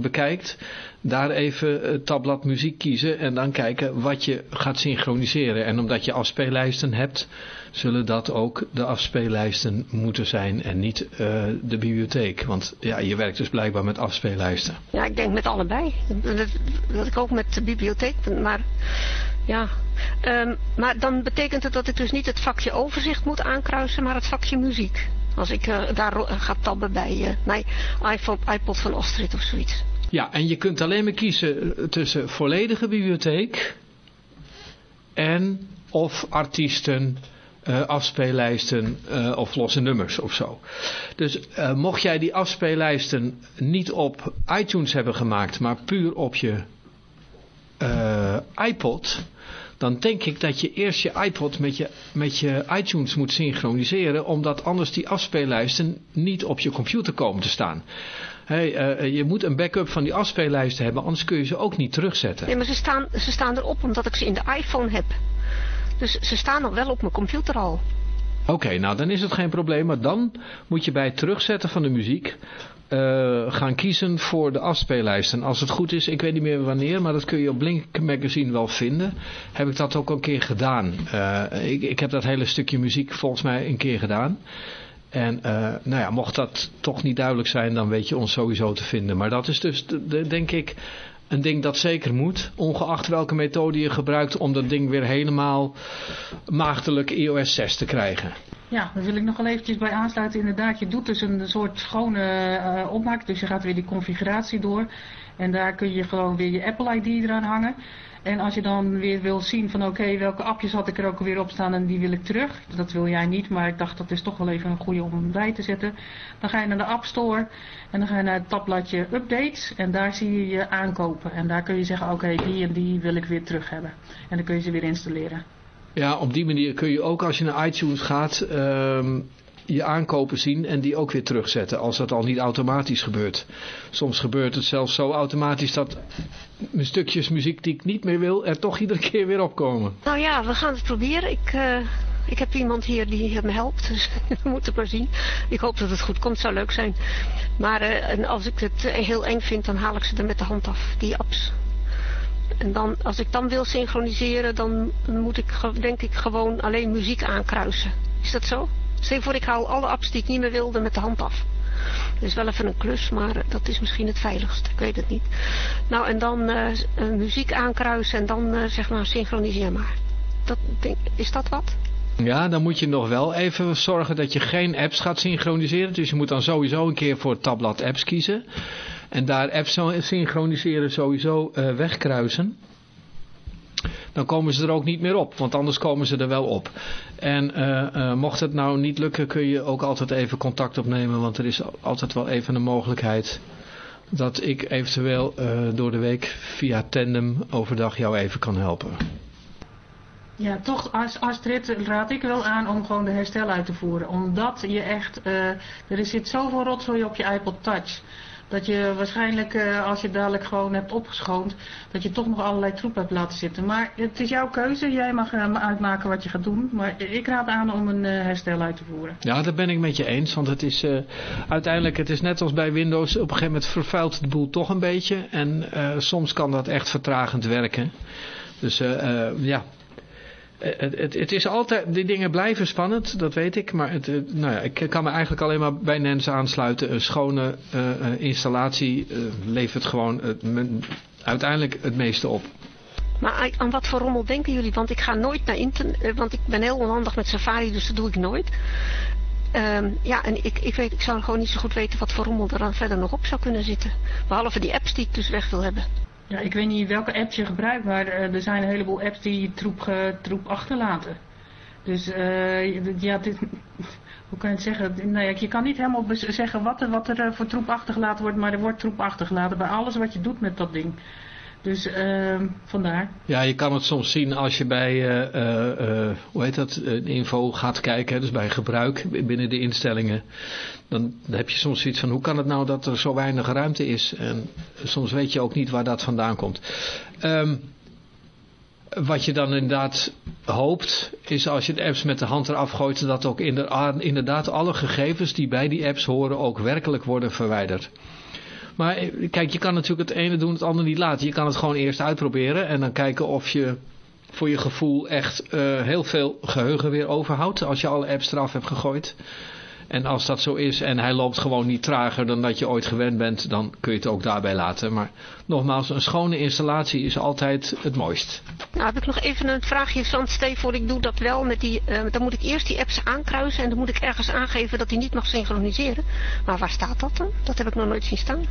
bekijkt, daar even het tabblad muziek kiezen en dan kijken wat je gaat synchroniseren. En omdat je afspeellijsten hebt, zullen dat ook de afspeellijsten moeten zijn en niet de bibliotheek. Want ja, je werkt dus blijkbaar met afspeellijsten. Ja, ik denk met allebei. Dat, dat ik ook met de bibliotheek, maar ja, um, maar dan betekent het dat ik dus niet het vakje overzicht moet aankruisen, maar het vakje muziek. Als ik uh, daar ga tabben bij uh, mijn iPhone, iPod van Ostrid of zoiets. Ja, en je kunt alleen maar kiezen tussen volledige bibliotheek en of artiesten, uh, afspeellijsten of losse nummers of zo. Dus mocht jij die afspeellijsten niet op iTunes hebben gemaakt, maar puur op je iPod dan denk ik dat je eerst je iPod met je, met je iTunes moet synchroniseren, omdat anders die afspeellijsten niet op je computer komen te staan. Hey, uh, je moet een backup van die afspeellijsten hebben, anders kun je ze ook niet terugzetten. Nee, maar ze staan, ze staan erop omdat ik ze in de iPhone heb. Dus ze staan nog wel op mijn computer al. Oké, okay, nou dan is het geen probleem, maar dan moet je bij het terugzetten van de muziek uh, gaan kiezen voor de afspeellijsten. Als het goed is, ik weet niet meer wanneer, maar dat kun je op Blink Magazine wel vinden. Heb ik dat ook een keer gedaan. Uh, ik, ik heb dat hele stukje muziek volgens mij een keer gedaan. En uh, nou ja, mocht dat toch niet duidelijk zijn, dan weet je ons sowieso te vinden. Maar dat is dus, de, denk ik, een ding dat zeker moet. Ongeacht welke methode je gebruikt om dat ding weer helemaal maagdelijk iOS 6 te krijgen. Ja, daar wil ik nog wel eventjes bij aansluiten. Inderdaad, je doet dus een soort schone uh, opmaak. Dus je gaat weer die configuratie door. En daar kun je gewoon weer je Apple ID eraan hangen. En als je dan weer wil zien van oké, welke appjes had ik er ook weer op staan en die wil ik terug. Dat wil jij niet, maar ik dacht dat is toch wel even een goede om hem bij te zetten. Dan ga je naar de App Store en dan ga je naar het tabbladje Updates. En daar zie je je aankopen. En daar kun je zeggen oké, die en die wil ik weer terug hebben. En dan kun je ze weer installeren. Ja, op die manier kun je ook als je naar iTunes gaat um, je aankopen zien en die ook weer terugzetten. Als dat al niet automatisch gebeurt. Soms gebeurt het zelfs zo automatisch dat stukjes muziek die ik niet meer wil er toch iedere keer weer opkomen. Nou ja, we gaan het proberen. Ik, uh, ik heb iemand hier die me helpt, dus (laughs) we moeten maar zien. Ik hoop dat het goed komt, zou leuk zijn. Maar uh, en als ik het heel eng vind, dan haal ik ze er met de hand af, die apps. En dan, als ik dan wil synchroniseren, dan moet ik denk ik gewoon alleen muziek aankruisen. Is dat zo? Stel voor ik haal alle apps die ik niet meer wilde met de hand af. Dat is wel even een klus, maar dat is misschien het veiligst. Ik weet het niet. Nou, en dan uh, muziek aankruisen en dan uh, zeg maar synchroniseer maar. Dat, is dat wat? Ja, dan moet je nog wel even zorgen dat je geen apps gaat synchroniseren. Dus je moet dan sowieso een keer voor tabblad apps kiezen. En daar apps synchroniseren sowieso uh, wegkruisen dan komen ze er ook niet meer op. Want anders komen ze er wel op. En uh, uh, mocht het nou niet lukken, kun je ook altijd even contact opnemen. Want er is altijd wel even een mogelijkheid dat ik eventueel uh, door de week via Tandem overdag jou even kan helpen. Ja, toch als Astrid raad ik wel aan om gewoon de herstel uit te voeren. Omdat je echt, er zit zoveel rotzooi op je iPod Touch dat je waarschijnlijk, uh, als je dadelijk gewoon hebt opgeschoond, dat je toch nog allerlei troep hebt laten zitten. Maar het is jouw keuze, jij mag uh, uitmaken wat je gaat doen. Maar ik raad aan om een uh, herstel uit te voeren. Ja, dat ben ik met je eens, want het is uiteindelijk, het is net als bij Windows, op een gegeven moment vervuilt de boel toch een beetje. En soms kan dat echt vertragend werken. Dus ja, eh, het, het, het, is altijd, die dingen blijven spannend, dat weet ik. Maar het, nou ja, ik kan me eigenlijk alleen maar bij Nens aansluiten. Een schone uh, installatie uh, levert gewoon het, uiteindelijk het meeste op. Maar aan wat voor rommel denken jullie? Want ik ga nooit naar internet, want ik ben heel onhandig met Safari, dus dat doe ik nooit. Um, ja, en ik, ik, weet, ik zou gewoon niet zo goed weten wat voor rommel er dan verder nog op zou kunnen zitten. Behalve die apps die ik dus weg wil hebben. Ja, ik weet niet welke apps je gebruikt, maar er zijn een heleboel apps die troep, troep achterlaten. Dus uh, ja, dit, (laughs) hoe kan je het zeggen? Nou ja, je kan niet helemaal zeggen wat er, wat er eh, voor troep achtergelaten wordt, maar er wordt troep achtergelaten bij alles wat je doet met dat ding. Dus uh, vandaar. Ja, je kan het soms zien als je bij, uh, uh, hoe heet dat, info gaat kijken, dus bij gebruik binnen de instellingen. Dan heb je soms zoiets van, hoe kan het nou dat er zo weinig ruimte is? En soms weet je ook niet waar dat vandaan komt. Um, wat je dan inderdaad hoopt, is als je de apps met de hand eraf gooit, dat ook inderdaad alle gegevens die bij die apps horen ook werkelijk worden verwijderd. Maar eh, kijk, je kan natuurlijk het ene doen, het andere niet laten. Je kan het gewoon eerst uitproberen en dan kijken of je voor je gevoel echt uh, heel veel geheugen weer overhoudt als je alle apps eraf hebt gegooid. En als dat zo is en hij loopt gewoon niet trager dan dat je ooit gewend bent, dan kun je het ook daarbij laten. Maar nogmaals, een schone installatie is altijd het mooist. Nou heb ik nog even een vraagje, Want Stel voor, ik doe dat wel met die, uh, dan moet ik eerst die apps aankruisen en dan moet ik ergens aangeven dat hij niet mag synchroniseren. Maar waar staat dat dan? Dat heb ik nog nooit zien staan.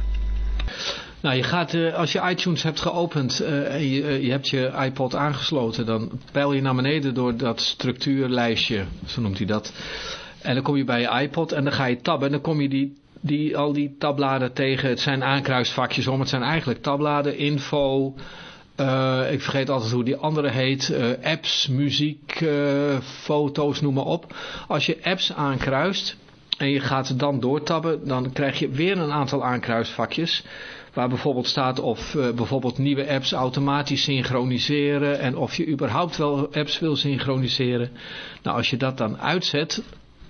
Nou, je gaat, uh, als je iTunes hebt geopend uh, en je, je, hebt je iPod aangesloten, dan peil je naar beneden door dat structuurlijstje, zo noemt hij dat. En dan kom je bij je iPod en dan ga je tabben en dan kom je die, die, al die tabbladen tegen. Het zijn aankruisvakjes om, het zijn eigenlijk tabbladen, info... Uh, ik vergeet altijd hoe die andere heet. Uh, apps, muziek, uh, foto's, noem maar op. Als je apps aankruist en je gaat dan doortabben, dan krijg je weer een aantal aankruisvakjes. Waar bijvoorbeeld staat of bijvoorbeeld nieuwe apps automatisch synchroniseren. En of je überhaupt wel apps wil synchroniseren. Nou, als je dat dan uitzet,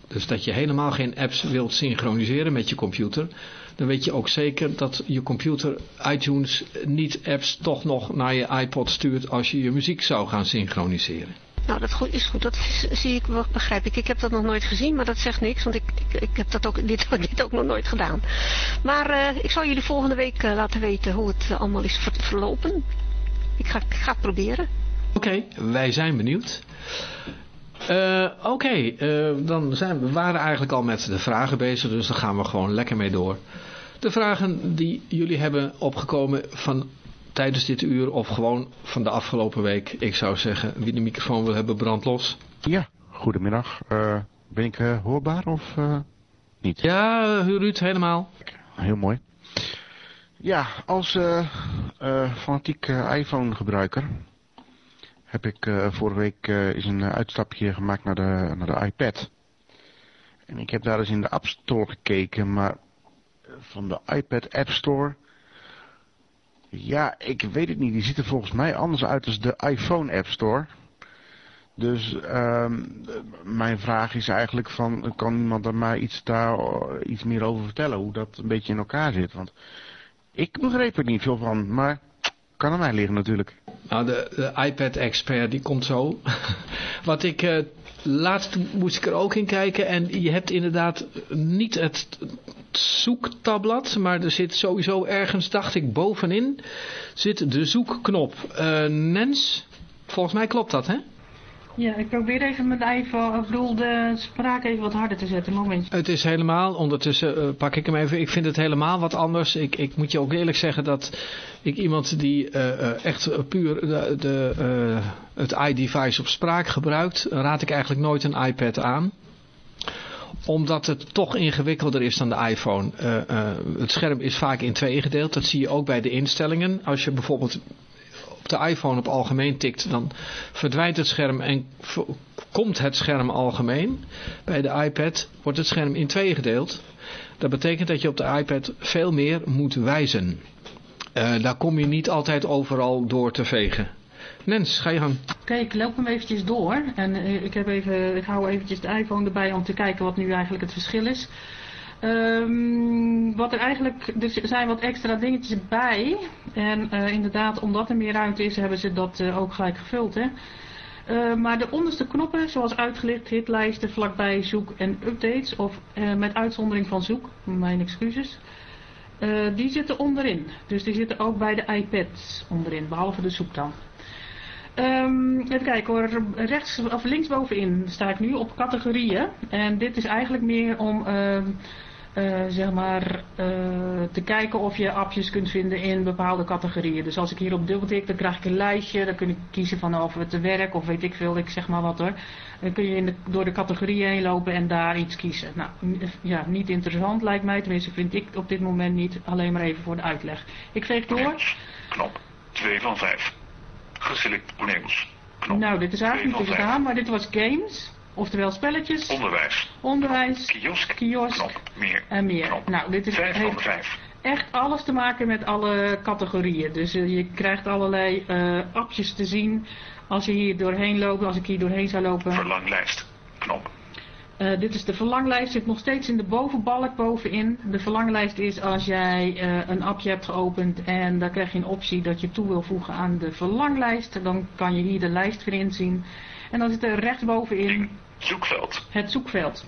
dus dat je helemaal geen apps wilt synchroniseren met je computer. Dan weet je ook zeker dat je computer iTunes niet apps toch nog naar je iPod stuurt als je je muziek zou gaan synchroniseren. Nou, dat is goed. Dat zie ik, begrijp ik. Ik heb dat nog nooit gezien, maar dat zegt niks, want ik, ik, ik heb dat ook, dit, (laughs) dit ook nog nooit gedaan. Maar uh, ik zal jullie volgende week uh, laten weten hoe het uh, allemaal is verlopen. Ik ga, ik ga het proberen. Oké, okay, wij zijn benieuwd. Uh, Oké, okay, uh, dan zijn we waren eigenlijk al met de vragen bezig, dus daar gaan we gewoon lekker mee door. De vragen die jullie hebben opgekomen van tijdens dit uur of gewoon van de afgelopen week. Ik zou zeggen, wie de microfoon wil hebben, brand los. Ja, goedemiddag. Uh, ben ik hoorbaar of niet? Ja, Ruud, helemaal. Heel mooi. Ja, als fanatiek iPhone gebruiker heb ik uh, vorige week uh, eens een uitstapje gemaakt naar de, naar de iPad. En ik heb daar eens in de App Store gekeken, maar van de iPad App Store... Ja, ik weet het niet. Die ziet er volgens mij anders uit als de iPhone App Store. Dus um, mijn vraag is eigenlijk van, kan iemand er mij iets, daar, iets meer over vertellen? Hoe dat een beetje in elkaar zit? Want ik begreep er niet veel van, maar kan aan mij liggen natuurlijk. Nou, de, de iPad Expert, die komt zo. (laughs) Wat ik, uh, laatst moest ik er ook in kijken. En je hebt inderdaad niet het zoektabblad. Maar er zit sowieso ergens, dacht ik, bovenin zit de zoekknop. Uh, Nens, volgens mij klopt dat, hè? Ja, ik probeer even mijn iPhone, ik bedoel de spraak even wat harder te zetten. Moment. Het is helemaal, ondertussen uh, pak ik hem even, ik vind het helemaal wat anders. Ik, ik moet je ook eerlijk zeggen dat ik iemand die uh, uh, echt puur de, de, het iDevice op spraak gebruikt, raad ik eigenlijk nooit een iPad aan omdat het toch ingewikkelder is dan de iPhone. Uh, uh, het scherm is vaak in twee gedeeld. Dat zie je ook bij de instellingen. Als je bijvoorbeeld de iPhone op algemeen tikt, dan verdwijnt het scherm en komt het scherm algemeen. Bij de iPad wordt het scherm in twee gedeeld. Dat betekent dat je op de iPad veel meer moet wijzen. Uh, daar kom je niet altijd overal door te vegen. Nens, ga je gang. Oké, ik loop hem eventjes door. En uh, ik, heb even, ik hou eventjes de iPhone erbij om te kijken wat nu eigenlijk het verschil is. Um, wat er eigenlijk, er zijn wat extra dingetjes bij. En uh, inderdaad, omdat er meer ruimte is, hebben ze dat uh, ook gelijk gevuld. Hè? Uh, maar de onderste knoppen, zoals uitgelicht, hitlijsten, vlakbij zoek en updates, of met uitzondering van zoek, mijn excuses, die zitten onderin. Dus die zitten ook bij de iPads onderin, behalve de zoek dan. Um, even kijken hoor, rechts of linksbovenin sta ik nu op categorieën. En dit is eigenlijk meer om uh, uh, zeg maar, uh, te kijken of je appjes kunt vinden in bepaalde categorieën. Dus als ik hier op dubbeltik, dan krijg ik een lijstje. Dan kun ik kiezen van of het werk of weet ik veel, ik zeg maar wat hoor. Dan kun je in de, door de categorieën heen lopen en daar iets kiezen. Nou, ja, niet interessant lijkt mij. Tenminste vind ik op dit moment niet. Alleen maar even voor de uitleg. Ik veeg door. Knop 2 van 5. Geselecteerd Knop. Nou, dit is eigenlijk niet gedaan, maar dit was games. Oftewel spelletjes. Onderwijs. Onderwijs. Kiosk. Kiosk. Knop. Meer. En meer. Knop. Nou, dit is vijf vijf. echt alles te maken met alle categorieën. Dus uh, je krijgt allerlei uh, appjes te zien Als je hier doorheen loopt, als ik hier doorheen zou lopen. Verlanglijst. Knop. Uh, dit is de verlanglijst, zit nog steeds in de bovenbalk bovenin. De verlanglijst is als jij uh, een appje hebt geopend en daar krijg je een optie dat je toe wil voegen aan de verlanglijst. Dan kan je hier de lijst weer inzien. En dan zit er rechtsbovenin Zoekveld. het zoekveld.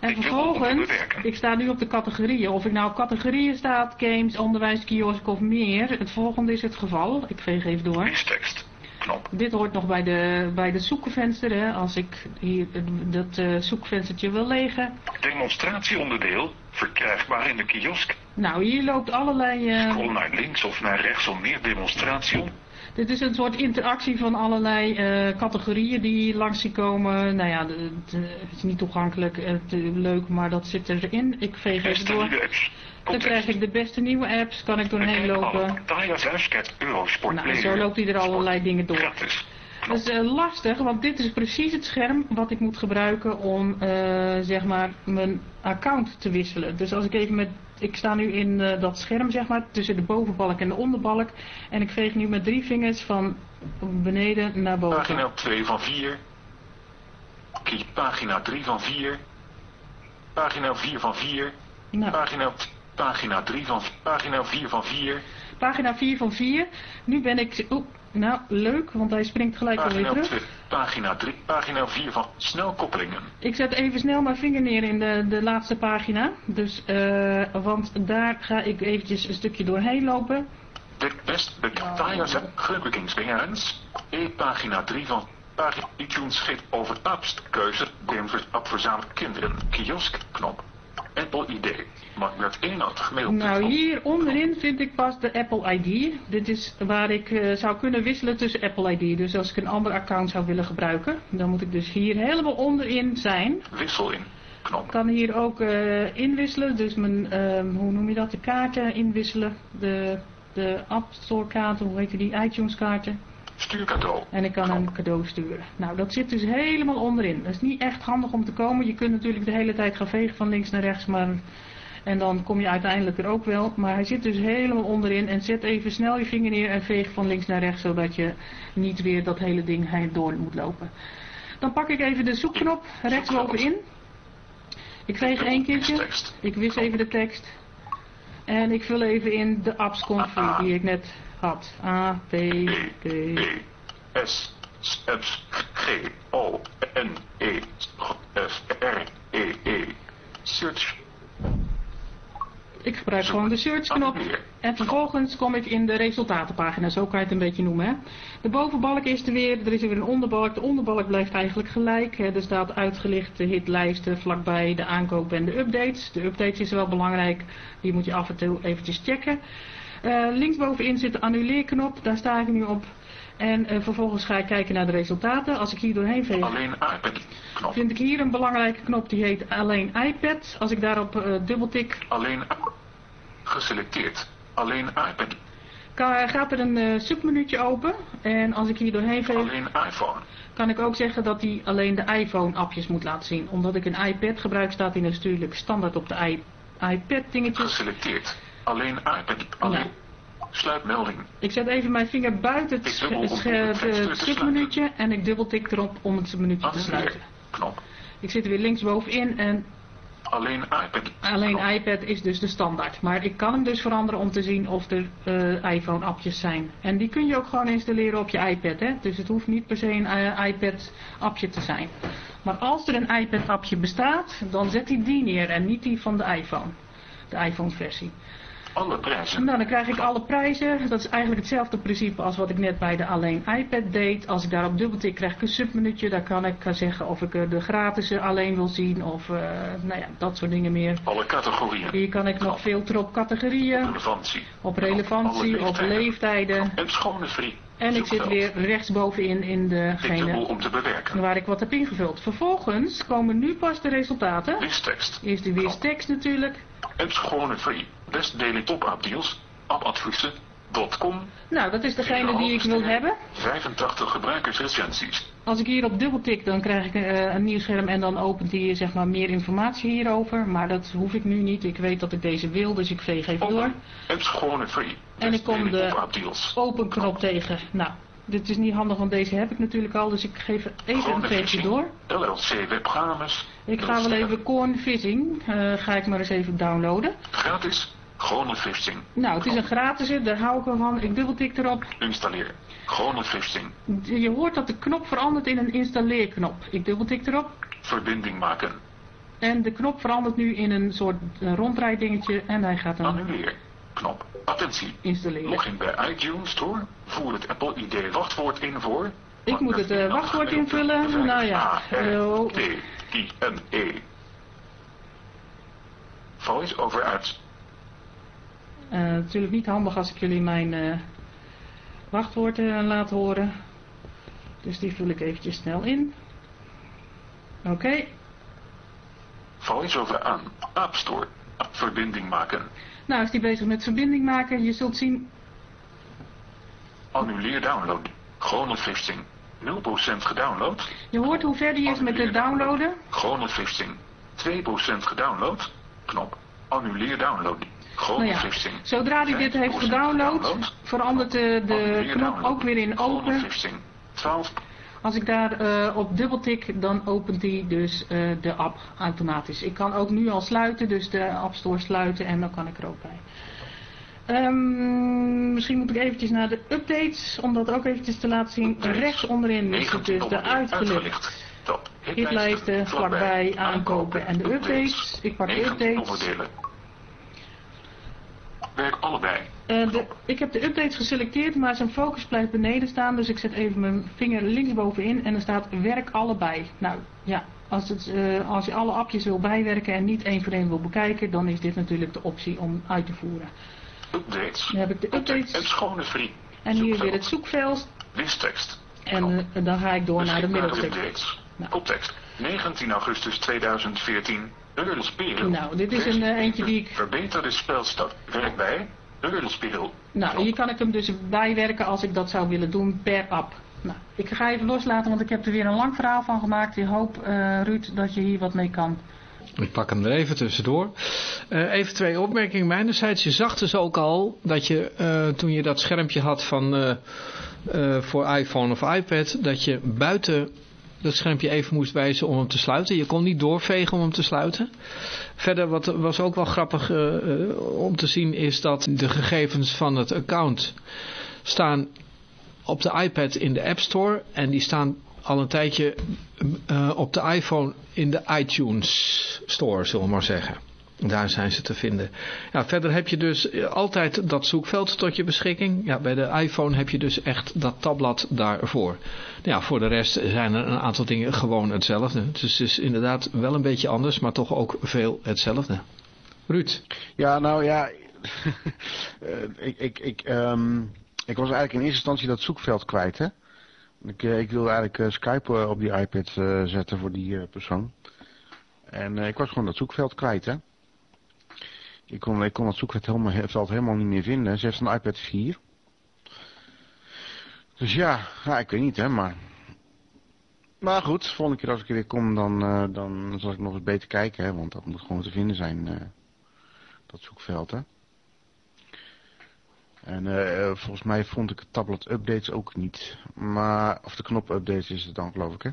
En Ik vervolgens, ik sta nu op de categorieën. Of ik nou op categorieën staat, games, onderwijs, kiosk of meer. Het volgende is het geval. Ik veeg even door. Leestekst. Knop. Dit hoort nog bij de, bij de zoekvenster. Hè. Als ik hier dat eh, zoekvenstertje wil legen. Demonstratieonderdeel. Verkrijgbaar in de kiosk. Nou, hier loopt allerlei... eh, Scroll naar links of naar rechts om meer demonstratie. Dit is een soort interactie van allerlei eh, categorieën die langs zien komen. Nou ja, het is niet toegankelijk, het is leuk, maar dat zit erin. Ik veeg even door. nieuwe apps. Dan krijg ik de beste nieuwe apps, kan ik doorheen lopen. Taya 5 Cat Eurosport Nou, zo loopt hij er allerlei dingen door. Gratis. Dat is eh, lastig, want dit is precies het scherm wat ik moet gebruiken om eh, zeg maar mijn account te wisselen. Dus als ik even met, ik sta nu in eh, dat scherm zeg maar, tussen de bovenbalk en de onderbalk. En ik veeg nu met drie vingers van beneden naar boven. Pagina 2 van 4. Kies pagina 3 van 4. Pagina 4 van 4. Nou, Pagina, pagina 3 van pagina 4 van 4. pagina 4 van 4. Nu ben ik, oep, nou leuk, want hij springt gelijk alweer Pagina terug. 2. Pagina 3. Pagina 4 van snelkoppelingen. Ik zet even snel mijn vinger neer in de, de laatste pagina. Dus, eh, want daar ga ik eventjes een stukje doorheen lopen. De best bekend Taya 6 Gelukingsbeheerens. E pagina 3 van pagina iTunes geeft over app verzamelt kinderen. Kiosk knop. Apple ID. Magnet 81 mail. Nou, hier onderin vind ik pas de Apple ID. Dit is waar ik eh, zou kunnen wisselen tussen Apple ID. Dus als ik een ander account zou willen gebruiken, dan moet ik dus hier helemaal onderin zijn. Wissel in. Ik Knop. kan hier ook eh, inwisselen, dus mijn, ehm, hoe noem je dat, de kaarten inwisselen. De, de App Store kaarten, hoe heet die, iTunes kaarten. Stuurcadeau. En ik kan een cadeau sturen. Nou, dat zit dus helemaal onderin. Dat is niet echt handig om te komen. Je kunt natuurlijk de hele tijd gaan vegen van links naar rechts, maar... En dan kom je uiteindelijk er ook wel. Maar hij zit dus helemaal onderin. En zet even snel je vinger neer en veeg van links naar rechts. Zodat je niet weer dat hele ding heen door moet lopen. Dan pak ik even de zoekknop rechtsbovenin. Ik veeg één keertje. Ik wis even de tekst. En ik vul even in de apps config die ik net had. A, P, P. E, S, G, O, N, E, F, R, E, E. Search. Ik gebruik gewoon de search knop. En vervolgens kom ik in de resultatenpagina. Zo kan je het een beetje noemen. Hè. De bovenbalk is er weer. Er is er weer een onderbalk. De onderbalk blijft eigenlijk gelijk. Hè. Er staat uitgelicht de hitlijsten vlakbij de aankoop en de updates. De updates is wel belangrijk. Die moet je af en toe eventjes checken. Eh, linksbovenin zit de annuleerknop. Daar sta ik nu op. En eh, vervolgens ga ik kijken naar de resultaten. Als ik hier doorheen veeg, Alleen iPad. Knop. vind ik hier een belangrijke knop. Die heet alleen iPad. Als ik daarop eh, dubbeltik, Alleen geselecteerd. Alleen iPad. Ka- gaat er een eh submenuutje open. En als ik hier doorheen veeg, Alleen iPhone. kan ik ook zeggen dat hij alleen de iPhone-appjes moet laten zien. Omdat ik een iPad gebruik, staat hij natuurlijk standaard op de iPad-dingetjes. Geselecteerd. Alleen iPad. Alleen. Sluitmelding. Ik zet even mijn vinger buiten het, Ik sch- dubbel het, op sch- het het, venster het te submenuutje en ik dubbeltik erop om het submenuutje te sluiten. Knop. Ik zit er weer linksbovenin en Alleen iPad. alleen Knop. iPad is dus de standaard. Maar ik kan hem dus veranderen om te zien of er eh, iPhone-appjes zijn. En die kun je ook gewoon installeren op je iPad. Hè? Dus het hoeft niet per se een eh, iPad-appje te zijn. Maar als er een iPad-appje bestaat, dan zet hij die neer en niet die van de iPhone. De iPhone-versie. Alle prijzen. Nou, dan krijg ik alle prijzen. Dat is eigenlijk hetzelfde principe als wat ik net bij de alleen iPad deed. Als ik daarop dubbeltik, krijg ik een submenuutje. Daar kan ik eh, zeggen of ik eh, de gratis alleen wil zien of eh, nou ja, dat soort dingen meer. Alle categorieën. Hier kan ik nog filteren op categorieën, Relevantie. op relevantie, op leeftijden. En schone free. En ik zit weer rechtsbovenin in degene om te bewerken. waar ik wat heb ingevuld. Vervolgens komen nu pas de resultaten. Wistekst. Eerst de weerstekst natuurlijk. En schone free. Best daily top app deals. Nou, dat is degene die ik wil hebben. 85 gebruikersrecensies. Als ik hierop dubbeltik, dan krijg ik eh, een nieuw scherm en dan opent hij zeg maar meer informatie hierover. Maar dat hoef ik nu niet. Ik weet dat ik deze wil, dus ik veeg even door. En schone free. En ik kom de open knop tegen. Nou, Dit is niet handig, want deze heb ik natuurlijk al, dus ik geef even een veegje door. LLC webgames. Ik ga wel even Corn Phishing, eh, ga ik maar eens even downloaden. Gratis. Gewone phishing. Nou, het is een gratis, daar hou ik wel van. Ik dubbeltik erop. Installeren. Gewone phishing. Je hoort dat de knop verandert in een installeerknop. Ik dubbeltik erop. Verbinding maken. En de knop verandert nu in een soort ronddraaidingetje en hij gaat dan Annuleer. Knop. Attentie. installeren. Login bij iTunes Store. Voer het Apple ID wachtwoord in voor. Ik moet het uh, wachtwoord invullen. Nou ja. Uh, T I N E. Voice over uit. Uh, natuurlijk niet handig als ik jullie mijn uh, wachtwoord uh, laat horen. Dus die vul ik eventjes snel in. Oké. Okay. Voice over aan. App Store. Verbinding maken. Nou, is die bezig met verbinding maken. Je zult zien... Annuleer download. Gewone phishing. 0% gedownload. Je hoort hoe ver die is met het downloaden. Gewone phishing. 2% gedownload. Knop. Annuleer download. Nou ja, zodra hij dit heeft gedownload, verandert de, de knop ook weer in open. Als ik daar uh, op dubbeltik, dan opent hij dus uh, de app automatisch. Ik kan ook nu al sluiten, dus de App Store sluiten en dan kan ik er ook bij. Um, misschien moet ik eventjes naar de updates, om dat ook eventjes te laten zien. Rechts onderin is het dus de uitgelicht. Hitlijsten, vlakbij, aankopen en de updates. Ik pak de updates. Werk allebei. Uh, de, ik heb de updates geselecteerd, maar zijn focus blijft beneden staan. Dus ik zet even mijn vinger linksbovenin en er staat werk allebei. Nou ja, als, het, uh, als je alle appjes wil bijwerken en niet één voor één wil bekijken, dan is dit natuurlijk de optie om uit te voeren. Updates. Dan heb ik de updates. En schone free. En hier weer het zoekveld. Wistekst. En uh, dan ga ik door naar de middelstuk. Nou. Koptekst. 19 augustus 2014. Speel. Nou, dit is een uh, eentje die ik... Verbeterde spelstad. Werk bij. Speel. Nou, hier kan ik hem dus bijwerken als ik dat zou willen doen per app. Nou, ik ga even loslaten, want ik heb er weer een lang verhaal van gemaakt. Ik hoop, uh, Ruud, dat je hier wat mee kan. Ik pak hem er even tussendoor. Uh, even twee opmerkingen mijnerzijds. Je zag dus ook al dat je, uh, toen je dat schermpje had van, uh, voor iPhone of iPad, dat je buiten dat schermpje even moest wijzen om hem te sluiten. Je kon niet doorvegen om hem te sluiten. Verder, wat was ook wel grappig uh, uh, om te zien, is dat de gegevens van het account staan op de iPad in de App Store. En die staan al een tijdje uh, op de iPhone in de iTunes Store, zullen we maar zeggen. Daar zijn ze te vinden. Ja, verder heb je dus altijd dat zoekveld tot je beschikking. Ja, bij de iPhone heb je dus echt dat tabblad daarvoor. Ja, voor de rest zijn er een aantal dingen gewoon hetzelfde. Dus het is inderdaad wel een beetje anders, maar toch ook veel hetzelfde. Ruud? Ja, nou ja, (laughs) ik, ik, ik, um, ik was eigenlijk in eerste instantie dat zoekveld kwijt, hè. Ik, ik wilde eigenlijk Skype op die iPad zetten voor die persoon. En ik was gewoon dat zoekveld kwijt, hè. Ik kon, ik kon het zoekveld helemaal, veld helemaal niet meer vinden. Ze heeft een iPad 4. Dus ja, ja, ik weet niet hè, maar... Maar goed, volgende keer als ik er weer kom, dan, uh, dan zal ik nog eens beter kijken, hè. Want dat moet gewoon te vinden zijn, uh, dat zoekveld, hè. En uh, volgens mij vond ik het tablet updates ook niet. Maar, of de knop updates is het dan, geloof ik, hè.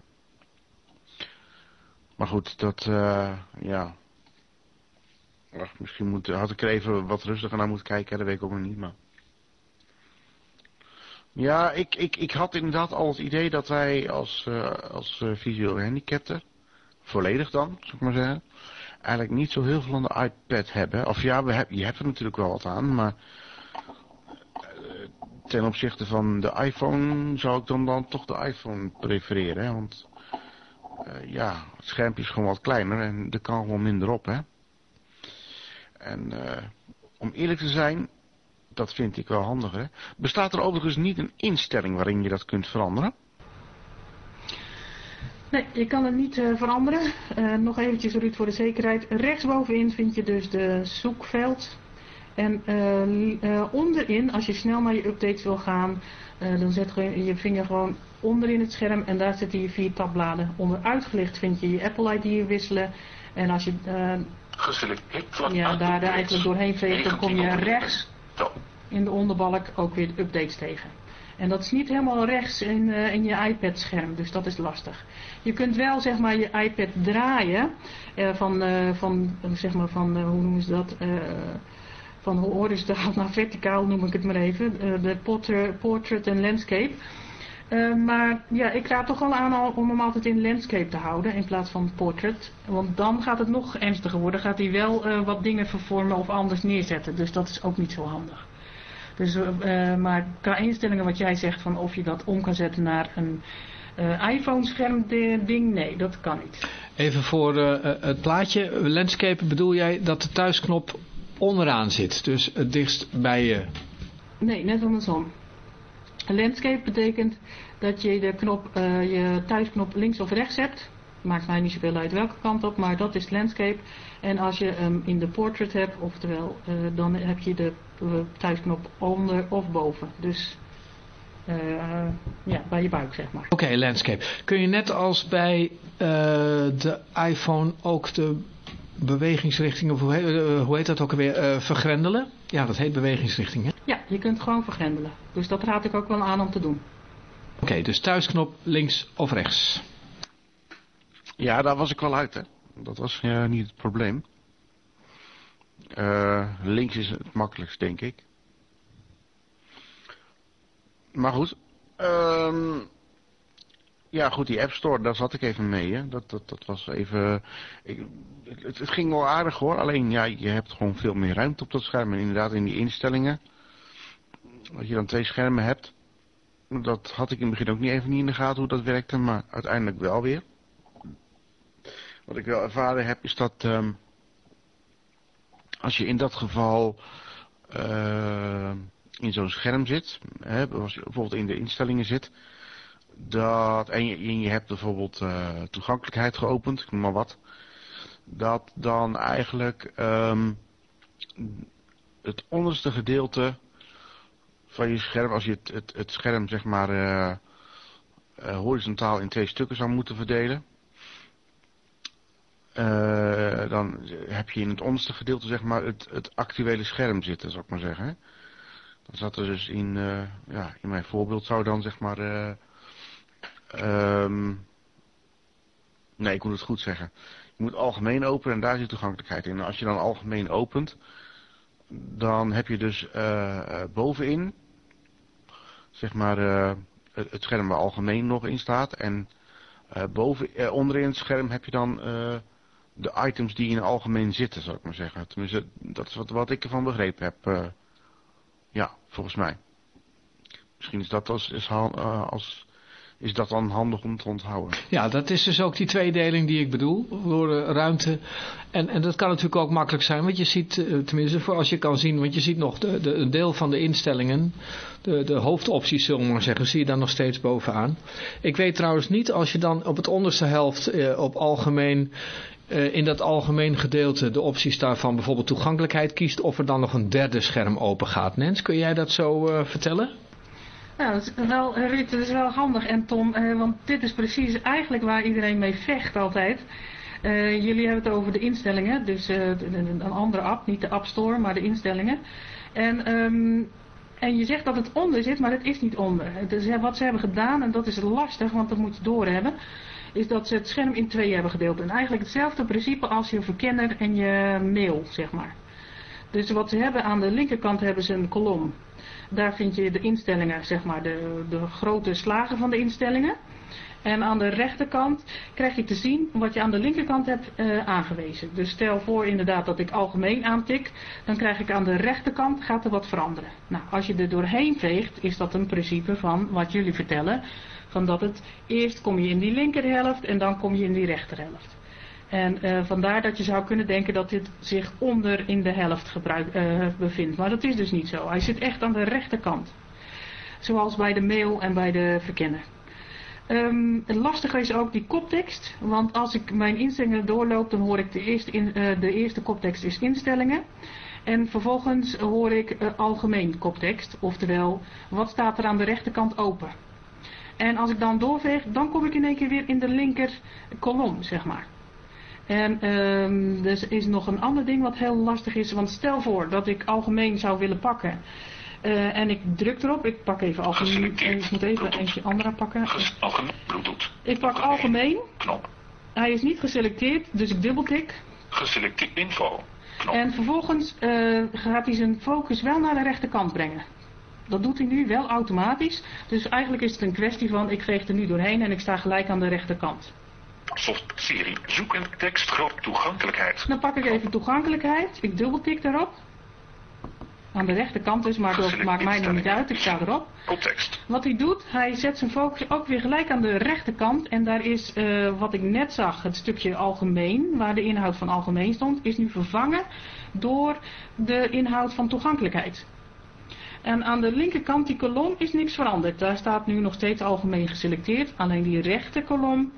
Maar goed, dat, ja... Misschien moet, had ik er even wat rustiger naar moeten kijken, dat weet ik ook nog niet, maar... Ja, ik, ik, ik had inderdaad al het idee dat wij als, uh, als uh, visueel gehandicapten, volledig dan, zou ik maar zeggen, eigenlijk niet zo heel veel aan de iPad hebben. Of ja, we heb, je hebt er natuurlijk wel wat aan, maar uh, ten opzichte van de iPhone zou ik dan, dan toch de iPhone prefereren. Hè? Want ja, het schermpje is gewoon wat kleiner en er kan gewoon minder op, hè. En om eerlijk te zijn, dat vind ik wel handiger. Bestaat er overigens niet een instelling waarin je dat kunt veranderen? Nee, je kan het niet uh, veranderen. Uh, nog eventjes Ruud voor de zekerheid. Rechtsbovenin vind je dus de zoekveld. En onderin, als je snel naar je updates wil gaan, dan zet je je vinger gewoon onderin het scherm en daar zitten je vier tabbladen. Onder uitgelicht vind je je Apple ID wisselen. En als je ja, daar eigenlijk doorheen veegt, dan kom je rechts in de onderbalk ook weer updates tegen. En dat is niet helemaal rechts in, uh, in je iPad scherm, dus dat is lastig. Je kunt wel zeg maar je iPad draaien uh, van, uh, van zeg maar van, hoe noemen ze dat, van horizontaal (laughs) naar verticaal noem ik het maar even, de portrait en landscape. Uh, maar ja, ik raad toch wel aan om hem altijd in landscape te houden in plaats van portrait. Want dan gaat het nog ernstiger worden. Gaat hij wel uh, wat dingen vervormen of anders neerzetten. Dus dat is ook niet zo handig. Dus, uh, maar qua instellingen wat jij zegt van of je dat om kan zetten naar een iPhone scherm ding. Nee, dat kan niet. Even voor het plaatje. Landscape bedoel jij dat de thuisknop onderaan zit. Dus het dichtst bij je. Nee, net andersom. Landscape betekent dat je de knop, uh, je thuisknop links of rechts hebt. Maakt mij niet zoveel uit welke kant op, maar dat is landscape. En als je hem in de portrait hebt, oftewel, uh, dan heb je de uh, thuisknop onder of boven. Dus ja, bij je buik zeg maar. Oké, landscape. Kun je net als bij de iPhone ook de bewegingsrichting, of hoe, hoe heet dat ook alweer, vergrendelen? Ja, dat heet bewegingsrichting, hè? Ja, je kunt gewoon vergrendelen. Dus dat raad ik ook wel aan om te doen. Oké, okay, dus thuisknop links of rechts? Ja, daar was ik wel uit, hè. Dat was uh, niet het probleem. Uh, links is het makkelijkst, denk ik. Maar goed. Um, ja, goed, die App Store, daar zat ik even mee. Hè. Dat, dat, dat was even... Ik, het, ging wel aardig hoor. Alleen, ja, je hebt gewoon veel meer ruimte op dat scherm. En inderdaad, in die instellingen... Dat je dan twee schermen hebt. Dat had ik in het begin ook niet even niet in de gaten hoe dat werkte. Maar uiteindelijk wel weer. Wat ik wel ervaren heb, is dat... Um, als je in dat geval... Uh, in zo'n scherm zit... Hè, bijvoorbeeld in de instellingen zit dat, en je, hebt bijvoorbeeld uh, toegankelijkheid geopend, ik noem maar wat, dat dan eigenlijk um, het onderste gedeelte van je scherm, als je het, het, scherm zeg maar uh, uh, horizontaal in twee stukken zou moeten verdelen, dan heb je in het onderste gedeelte zeg maar het, het actuele scherm zitten, zou ik maar zeggen. Dan zat er dus in, ja, in mijn voorbeeld zou dan zeg maar Um, nee, ik moet het goed zeggen. Je moet algemeen openen en daar zit toegankelijkheid in. Als je dan algemeen opent, dan heb je dus uh, bovenin, zeg maar, uh, het scherm waar algemeen nog in staat. En boven, onderin het scherm heb je dan de items die in algemeen zitten, zou ik maar zeggen. Tenminste, dat is wat, wat ik ervan begrepen heb. ja, volgens mij. Misschien is dat als, als, als is dat dan handig om te onthouden. Ja, dat is dus ook die tweedeling die ik bedoel, door de ruimte. En, en dat kan natuurlijk ook makkelijk zijn, want je ziet, eh, tenminste voor als je kan zien, want je ziet nog de, de, een deel van de instellingen, de, de hoofdopties zullen we maar zeggen, zie je dan nog steeds bovenaan. Ik weet trouwens niet, als je dan op het onderste helft eh, op algemeen uh, in dat algemeen gedeelte de opties daarvan bijvoorbeeld toegankelijkheid kiest, of er dan nog een derde scherm open gaat. Nens, kun jij dat zo uh, vertellen? Nou, dat is wel, eh, Ruud, dat is wel handig. En Tom, eh, want dit is precies eigenlijk waar iedereen mee vecht altijd. Uh, jullie hebben het over de instellingen, dus uh, een andere app, niet de App Store, maar de instellingen. En, um, en je zegt dat het onder zit, maar het is niet onder. Dus wat ze hebben gedaan, en dat is lastig, want dat moet je doorhebben, is dat ze het scherm in twee hebben gedeeld. En eigenlijk hetzelfde principe als je verkenner en je mail, zeg maar. Dus wat ze hebben aan de linkerkant hebben ze een kolom. Daar vind je de instellingen, zeg maar, de, de grote slagen van de instellingen. En aan de rechterkant krijg je te zien wat je aan de linkerkant hebt uh, aangewezen. Dus stel voor inderdaad dat ik algemeen aantik, dan krijg ik aan de rechterkant gaat er wat veranderen. Nou, als je er doorheen veegt, is dat een principe van wat jullie vertellen. Van dat het eerst kom je in die linkerhelft en dan kom je in die rechterhelft. En uh, vandaar dat je zou kunnen denken dat dit zich onder in de helft uh, bevindt. Maar dat is dus niet zo. Hij zit echt aan de rechterkant. Zoals bij de mail en bij de verkenner. Um, het lastige is ook die koptekst. Want als ik mijn instellingen doorloop, dan hoor ik de eerste, in, uh, de eerste koptekst is instellingen. En vervolgens hoor ik algemeen koptekst. Oftewel, wat staat er aan de rechterkant open. En als ik dan doorveeg, dan kom ik in één keer weer in de linker kolom, zeg maar. En um, er is nog een ander ding wat heel lastig is. Want stel voor dat ik algemeen zou willen pakken. Eh, en ik druk erop. Ik pak even algemeen. Ik moet even eentje andere pakken. Algemeen. Bluetooth. Ik pak algemeen. Knop. Hij is niet geselecteerd, dus ik dubbeltik. Geselecteerd info. Knop. En vervolgens eh, gaat hij zijn focus wel naar de rechterkant brengen. Dat doet hij nu wel automatisch. Dus eigenlijk is het een kwestie van ik veeg er nu doorheen en ik sta gelijk aan de rechterkant. Soft serie. Zoek en tekst groot toegankelijkheid. Dan pak ik even toegankelijkheid. Ik dubbeltik daarop. Aan de rechterkant dus, maar dat maakt mij nog niet uit. Ik sta erop. Koptekst. Wat hij doet, hij zet zijn focus ook weer gelijk aan de rechterkant. En daar is, eh, wat ik net zag, het stukje algemeen, waar de inhoud van algemeen stond, is nu vervangen door de inhoud van toegankelijkheid. En aan de linkerkant, die kolom, is niks veranderd. Daar staat nu nog steeds algemeen geselecteerd. Alleen die rechterkolom,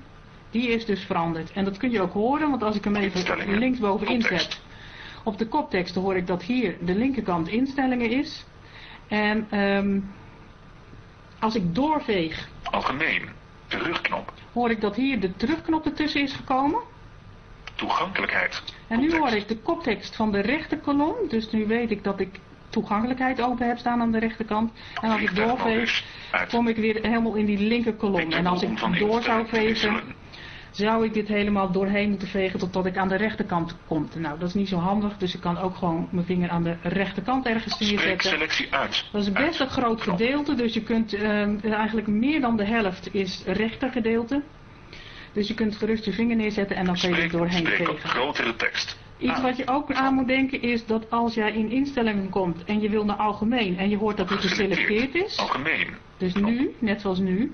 die is dus veranderd. En dat kun je ook horen, want als ik hem even linksbovenin zet. Op de koptekst hoor ik dat hier de linkerkant instellingen is. En ehm, als ik doorveeg, Algemeen. Terugknop. hoor ik dat hier de terugknop ertussen is gekomen. Toegankelijkheid. En nu hoor ik de koptekst van de rechterkolom. Dus nu weet ik dat ik toegankelijkheid open heb staan aan de rechterkant. En als ik doorveeg, kom ik weer helemaal in die linkerkolom. En als ik door zou vegen. Zou ik dit helemaal doorheen moeten vegen totdat ik aan de rechterkant kom. Nou, dat is niet zo handig, dus ik kan ook gewoon mijn vinger aan de rechterkant ergens neerzetten. selectie uit. Dat is best Uit. een groot gedeelte, dus je kunt ehm, eigenlijk meer dan de helft is rechtergedeelte. Dus je kunt gerust je vinger neerzetten en dan kun je er doorheen spreek vegen. grotere tekst. Iets Aan. wat je ook aan moet denken is dat als jij in instellingen komt en je wil naar algemeen en je hoort dat het geselecteerd is. Algemeen. Dus nu, net zoals nu.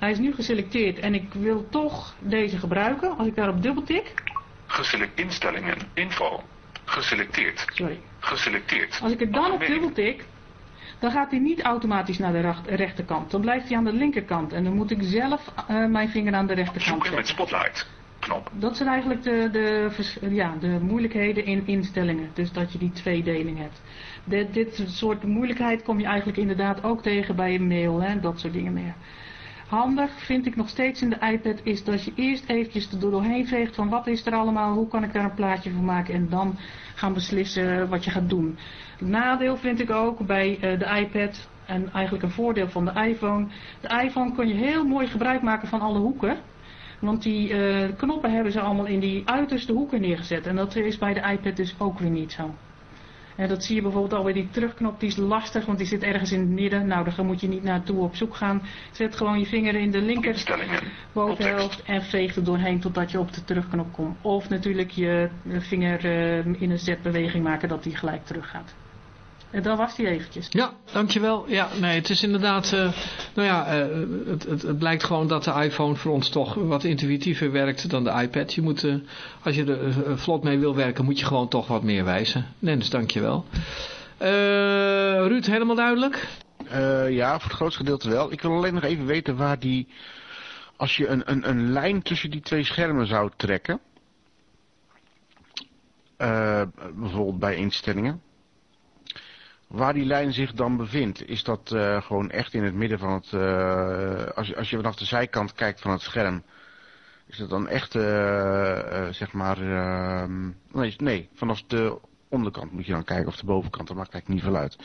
Hij is nu geselecteerd en ik wil toch deze gebruiken. Als ik daarop dubbeltik, Geselect instellingen. Info. Geselecteerd. sorry. Geselecteerd. Als ik er dan op dubbeltik, dan gaat hij niet automatisch naar de rechterkant. Dan blijft hij aan de linkerkant en dan moet ik zelf eh, mijn vinger aan de rechterkant Zoeken met zetten. spotlight. Knop. Dat zijn eigenlijk de, de, ja, de moeilijkheden in instellingen. Dus dat je die tweedeling hebt. Dit, dit soort moeilijkheid kom je eigenlijk inderdaad ook tegen bij je mail. Hè, dat soort dingen meer. Handig vind ik nog steeds in de iPad is dat je eerst eventjes er doorheen veegt van wat is er allemaal, hoe kan ik daar een plaatje van maken en dan gaan beslissen wat je gaat doen. Nadeel vind ik ook bij eh, de iPad en eigenlijk een voordeel van de iPhone. De iPhone kun je heel mooi gebruik maken van alle hoeken. Want die eh, knoppen hebben ze allemaal in die uiterste hoeken neergezet. En dat is bij de iPad dus ook weer niet zo. En dat zie je bijvoorbeeld alweer die terugknop, die is lastig, want die zit ergens in het midden. Nou, daar moet je niet naartoe op zoek gaan. Zet gewoon je vinger in de linker bovenhelft en veeg er doorheen totdat je op de terugknop komt. Of natuurlijk je vinger eh, in een zetbeweging maken dat die gelijk terug gaat. En dan was die eventjes. Ja, dankjewel. Ja, nee, het is inderdaad, eh, nou ja, eh, het, het, het blijkt gewoon dat de iPhone voor ons toch wat intuïtiever werkt dan de iPad. Je moet, eh, als je er eh, vlot mee wil werken, moet je gewoon toch wat meer wijzen. Nens, dankjewel. Eh Ruud, helemaal duidelijk? Eh, ja, voor het grootste gedeelte wel. Ik wil alleen nog even weten waar die... Als je een, een, een lijn tussen die twee schermen zou trekken... eh, bijvoorbeeld bij instellingen... Waar die lijn zich dan bevindt, is dat eh, gewoon echt in het midden van het... eh, als, je, als je vanaf de zijkant kijkt van het scherm... Is dat dan echt, eh, zeg maar... ehm, nee, nee, vanaf de onderkant moet je dan kijken of de bovenkant. Dat maakt eigenlijk niet veel uit.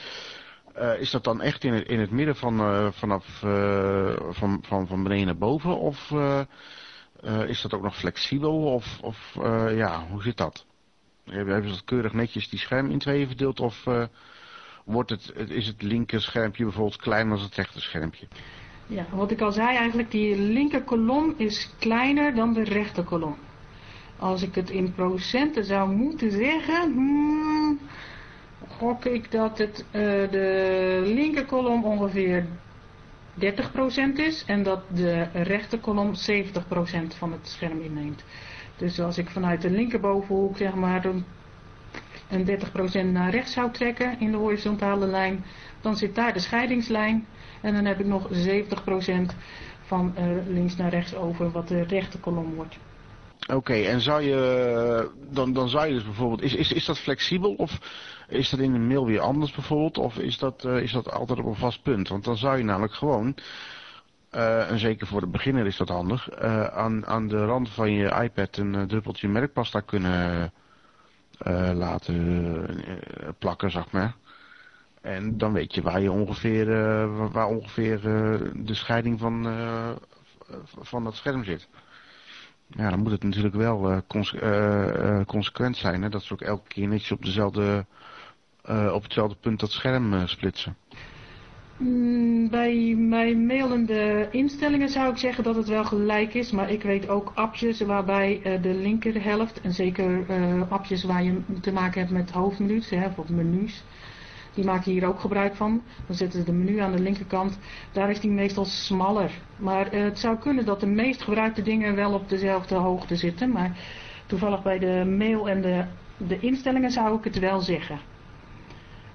Is dat dan echt in het, in het midden van, vanaf van, van, van beneden naar boven? Of is dat ook nog flexibel? Of, of ja, hoe zit dat? Hebben ze dat keurig netjes die scherm in tweeën verdeeld? Of wordt het, is het linker schermpje bijvoorbeeld kleiner dan het rechter schermpje? Ja, wat ik al zei eigenlijk, die linker kolom is kleiner dan de rechter kolom. Als ik het in procenten zou moeten zeggen, hmm, gok ik dat het, eh, de linker kolom ongeveer 30% is en dat de rechter kolom 70% van het scherm inneemt. Dus als ik vanuit de linkerbovenhoek zeg maar een, een 30% naar rechts zou trekken in de horizontale lijn, dan zit daar de scheidingslijn en dan heb ik nog 70% van eh, links naar rechts over wat de rechter kolom wordt. Oké, en zou je, dan, dan zou je dus bijvoorbeeld, is, is, is dat flexibel of is dat in een mail weer anders bijvoorbeeld? Of is dat, eh, is dat altijd op een vast punt? Want dan zou je namelijk gewoon, eh, en zeker voor de beginner is dat handig, aan, aan de rand van je iPad een druppeltje merkpasta kunnen laten eh, plakken, zeg maar. En dan weet je waar je ongeveer, uh, waar ongeveer de scheiding van, van dat scherm zit. Ja, dan moet het natuurlijk wel consequent zijn. Hè? Dat ze ook elke keer netjes op, dezelfde, op hetzelfde punt dat scherm splitsen. Mm, bij mijn mailende instellingen zou ik zeggen dat het wel gelijk is. Maar ik weet ook appjes waarbij uh, de linkerhelft, en zeker uh, appjes waar je te maken hebt met hoofdmenu's, hè, of menus. Die maken hier ook gebruik van. Dan zetten ze de menu aan de linkerkant. Daar is die meestal smaller. Maar uh, het zou kunnen dat de meest gebruikte dingen wel op dezelfde hoogte zitten. Maar toevallig bij de mail en de, de instellingen zou ik het wel zeggen.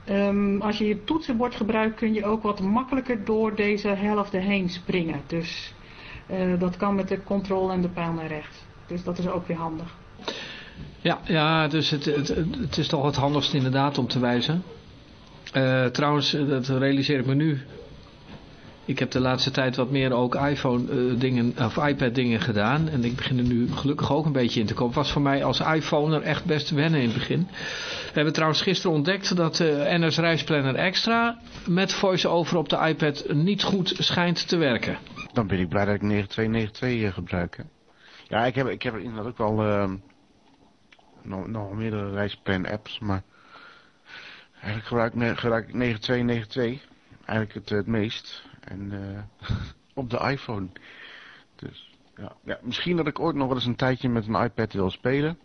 Um, als je je toetsenbord gebruikt kun je ook wat makkelijker door deze helften heen springen. Dus uh, dat kan met de control en de pijl naar rechts. Dus dat is ook weer handig. Ja, ja dus het, het, het is toch het handigst inderdaad om te wijzen. Uh, trouwens, dat realiseer ik me nu. Ik heb de laatste tijd wat meer ook iPhone uh, dingen of iPad dingen gedaan. En ik begin er nu gelukkig ook een beetje in te komen. Was voor mij als iPhone er echt best wennen in het begin. We hebben trouwens gisteren ontdekt dat uh, NS Reisplanner Extra met voice-over op de iPad niet goed schijnt te werken. Dan ben ik blij dat ik 9292 gebruik. Ja, ik heb, ik heb inderdaad ook wel uh, nog, nog meerdere reisplan apps, maar eigenlijk gebruik, gebruik ik 9292 eigenlijk het, het meest. En uh, (laughs) op de iPhone. Dus ja. ja, misschien dat ik ooit nog wel eens een tijdje met een iPad wil spelen.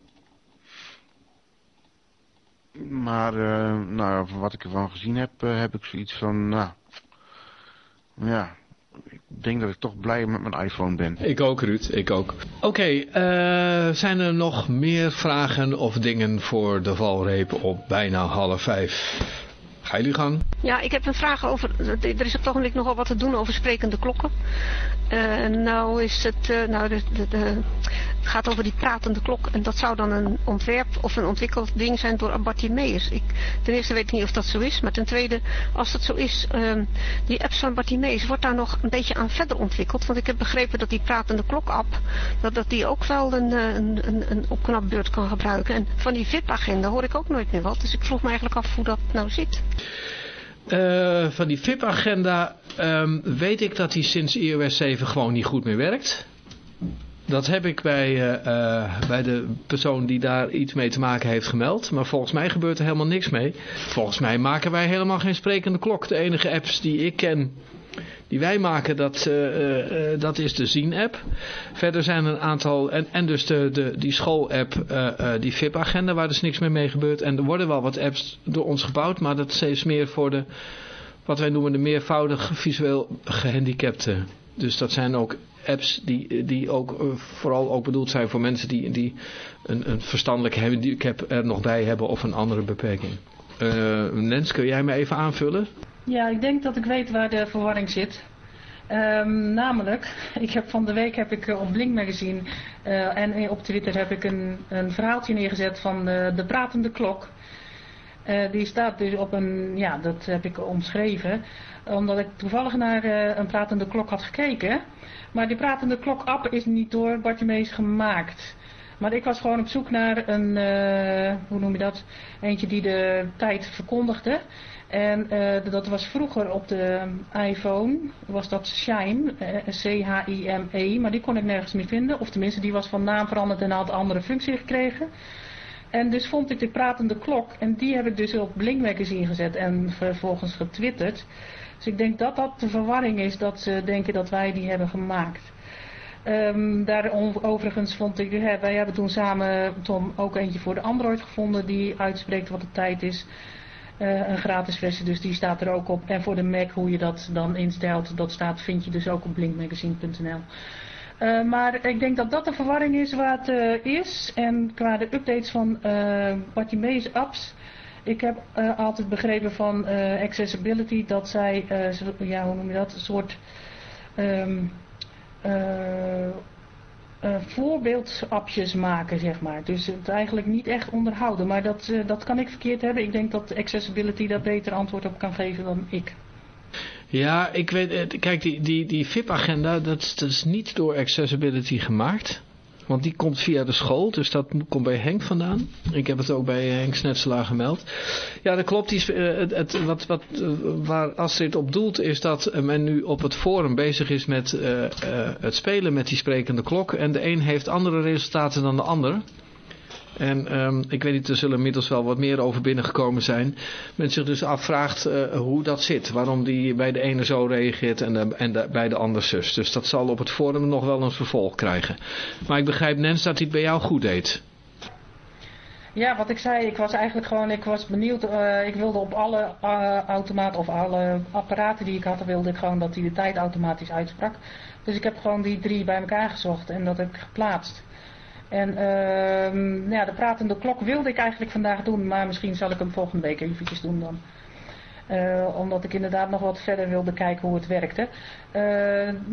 Maar uh, nou, van wat ik ervan gezien heb, uh, heb ik zoiets van, nou, ja, ik denk dat ik toch blij met mijn iPhone ben. Ik ook, Ruud. Ik ook. Oké, zijn er nog meer vragen of dingen voor de valreep op bijna half vijf? Ga jullie gang. Ja, ik heb een vraag over... Er is op het ogenblik nogal wat te doen over sprekende klokken. Uh, nou is het... Uh, nou de, de, de, het gaat over die pratende klok. En dat zou dan een ontwerp of een ontwikkeld ding zijn door Bartimeus. Ik, ten eerste weet ik niet of dat zo is. Maar ten tweede, als dat zo is... Uh, die apps van Bartimeus, wordt daar nog een beetje aan verder ontwikkeld. Want ik heb begrepen dat die pratende klok-app... Dat, dat die ook wel een, een, een, een opknapbeurt kan gebruiken. En van die VIP-agenda hoor ik ook nooit meer wat. Dus ik vroeg me eigenlijk af hoe dat nou zit. Uh, van die VIP-agenda um, weet ik dat die sinds iOS 7 gewoon niet goed meer werkt. Dat heb ik bij, uh, uh, bij de persoon die daar iets mee te maken heeft gemeld. Maar volgens mij gebeurt er helemaal niks mee. Volgens mij maken wij helemaal geen sprekende klok. De enige apps die ik ken die wij maken, dat, uh, dat is de Zien-app. Verder zijn er een aantal, en, en dus de, de, die school-app, die VIP-agenda, waar dus niks meer mee gebeurt. En er worden wel wat apps door ons gebouwd, maar dat is meer voor de, wat wij noemen de meervoudig visueel gehandicapten. Dus dat zijn ook apps die, die ook vooral ook bedoeld zijn voor mensen die, die een, een verstandelijk handicap er nog bij hebben of een andere beperking. Nens, kun jij me even aanvullen? Ja, ik denk dat ik weet waar de verwarring zit. Um, namelijk, (laughs) ik heb van de week heb ik op Blink Magazine uh, en op Twitter heb ik een, een verhaaltje neergezet van de, de pratende klok. Uh, die staat dus op een, ja dat heb ik omschreven, omdat ik toevallig naar uh, een pratende klok had gekeken. Maar die pratende klok app is niet door Bartimeus gemaakt. Maar ik was gewoon op zoek naar een, hoe noem je dat, eentje die de tijd verkondigde. En dat was vroeger op de iPhone, was dat uh, C-H-I-M-E, maar die kon ik nergens meer vinden. Of tenminste, die was van naam veranderd en had andere functie gekregen. En dus vond ik de pratende klok en die heb ik dus op Blink Magazine gezet en vervolgens getwitterd. Dus ik denk dat dat de verwarring is dat ze denken dat wij die hebben gemaakt. Um, daar overigens vond ik, hè, wij hebben toen samen, Tom, ook eentje voor de Android gevonden die uitspreekt wat de tijd is. Uh, een gratis versie, dus die staat er ook op. En voor de Mac, hoe je dat dan instelt, dat staat, vind je dus ook op blinkmagazine.nl. Uh, maar ik denk dat dat de verwarring is het uh, is. En qua de updates van uh, Bartimeus apps. Ik heb altijd begrepen van accessibility dat zij, ja hoe noem je dat, een soort... Um, uh, voorbeeldappjes maken, zeg maar. Dus het eigenlijk niet echt onderhouden. Maar dat, dat kan ik verkeerd hebben. Ik denk dat Accessibility daar beter antwoord op kan geven dan ik. Ja, ik weet, kijk, die, die, die VIP-agenda, dat, is niet door Accessibility gemaakt. Want die komt via de school, dus dat komt bij Henk vandaan. Ik heb het ook bij Henk Snetselaar gemeld. Ja, dat klopt. Uh, het, wat, wat, uh, waar Astrid op doelt is dat men nu op het forum bezig is met het spelen met die sprekende klok. En de een heeft andere resultaten dan de ander. En um, ik weet niet, er zullen inmiddels wel wat meer over binnengekomen zijn. Men zich dus afvraagt uh, hoe dat zit. Waarom die bij de ene zo reageert en, en bij de ander zus. Dus dat zal op het forum nog wel een vervolg krijgen. Maar ik begrijp Nens dat hij het bij jou goed deed. Ja, wat ik zei, ik was eigenlijk gewoon, ik was benieuwd, uh, ik wilde op alle uh, automaten of alle apparaten die ik had, wilde ik gewoon dat hij de tijd automatisch uitsprak. Dus ik heb gewoon die drie bij elkaar gezocht en dat heb ik geplaatst. En uh, nou ja, de pratende klok wilde ik eigenlijk vandaag doen, maar misschien zal ik hem volgende week eventjes doen dan. Uh, omdat ik inderdaad nog wat verder wilde kijken hoe het werkte. Uh,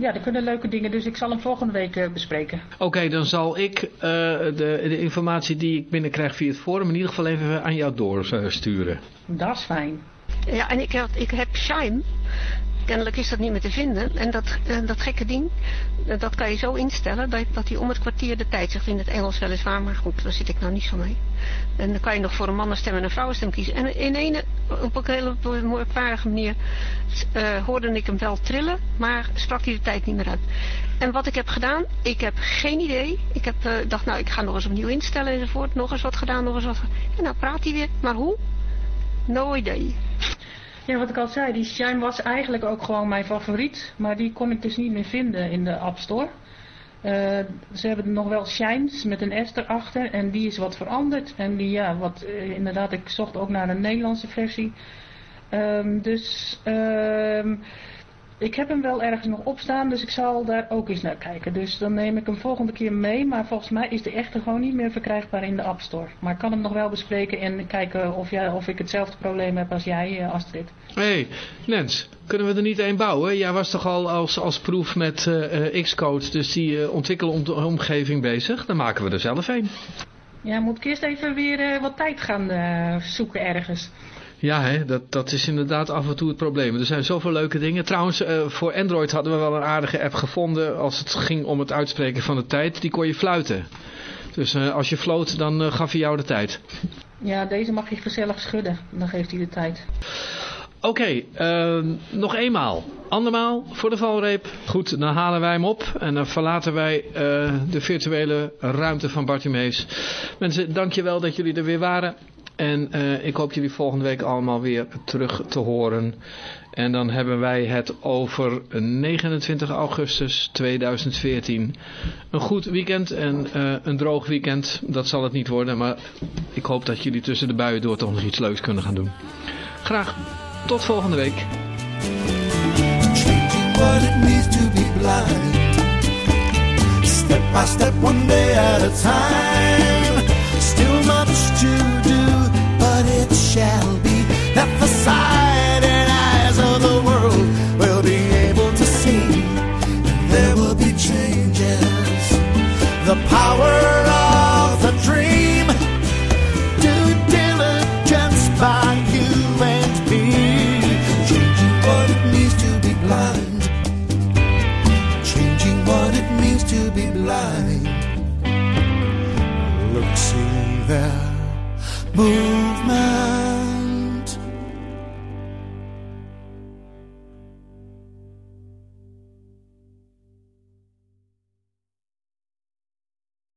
ja, er kunnen leuke dingen, dus ik zal hem volgende week uh, bespreken. Oké, okay, dan zal ik de, de, informatie die ik binnenkrijg via het forum in ieder geval even aan jou doorsturen. Dat is fijn. Ja, en ik heb, ik heb Shine. Kennelijk is dat niet meer te vinden. En dat, dat gekke ding, dat kan je zo instellen dat, dat hij om het kwartier de tijd zegt in het Engels weliswaar. Maar goed, daar zit ik nou niet zo mee. En dan kan je nog voor een mannenstem en een vrouwenstem kiezen. En in een, op een hele merkwaardige manier uh, hoorde ik hem wel trillen, maar sprak hij de tijd niet meer uit. En wat ik heb gedaan, ik heb geen idee. Ik heb dacht, nou ik ga nog eens opnieuw instellen enzovoort. Nog eens wat gedaan, nog eens wat. En nou praat hij weer. Maar hoe? No idee. Ja, wat ik al zei, die Shine was eigenlijk ook gewoon mijn favoriet. Maar die kon ik dus niet meer vinden in de App Store. Uh, ze hebben nog wel Shines met een S erachter en die is wat veranderd. En die, ja, wat, uh, inderdaad, ik zocht ook naar een Nederlandse versie. Um, dus, um, ik heb hem wel ergens nog opstaan, dus ik zal daar ook eens naar kijken. Dus dan neem ik hem volgende keer mee, maar volgens mij is de echte gewoon niet meer verkrijgbaar in de App Store. Maar ik kan hem nog wel bespreken en kijken of, jij, of ik hetzelfde probleem heb als jij, Astrid. Hé, hey, Lens, kunnen we er niet één bouwen? Jij was toch al als, als proef met uh, Xcode, dus die uh, ontwikkelomgeving bezig? Dan maken we er zelf een. Ja, moet ik eerst even weer wat tijd gaan zoeken ergens. Ja, hè, dat, dat is inderdaad af en toe het probleem. Er zijn zoveel leuke dingen. Trouwens, uh, voor Android hadden we wel een aardige app gevonden als het ging om het uitspreken van de tijd. Die kon je fluiten. Dus uh, als je floot, dan uh, gaf hij jou de tijd. Ja, deze mag je gezellig schudden. Dan geeft hij de tijd. Oké, okay, nog eenmaal. Andermaal voor de valreep. Goed, dan halen wij hem op en dan verlaten wij de virtuele ruimte van Bartimees. Mensen, dankjewel dat jullie er weer waren. En uh, ik hoop jullie volgende week allemaal weer terug te horen. En dan hebben wij het over 29 augustus 2014. Een goed weekend en uh, een droog weekend. Dat zal het niet worden, maar ik hoop dat jullie tussen de buien door toch nog iets leuks kunnen gaan doen. Graag tot volgende week. Step by step, one day time. That the sight and eyes of the world will be able to see. There will be changes. The power of the dream. Diligence by you and me. Changing what it means to be blind. Changing what it means to be blind. Look, see there movement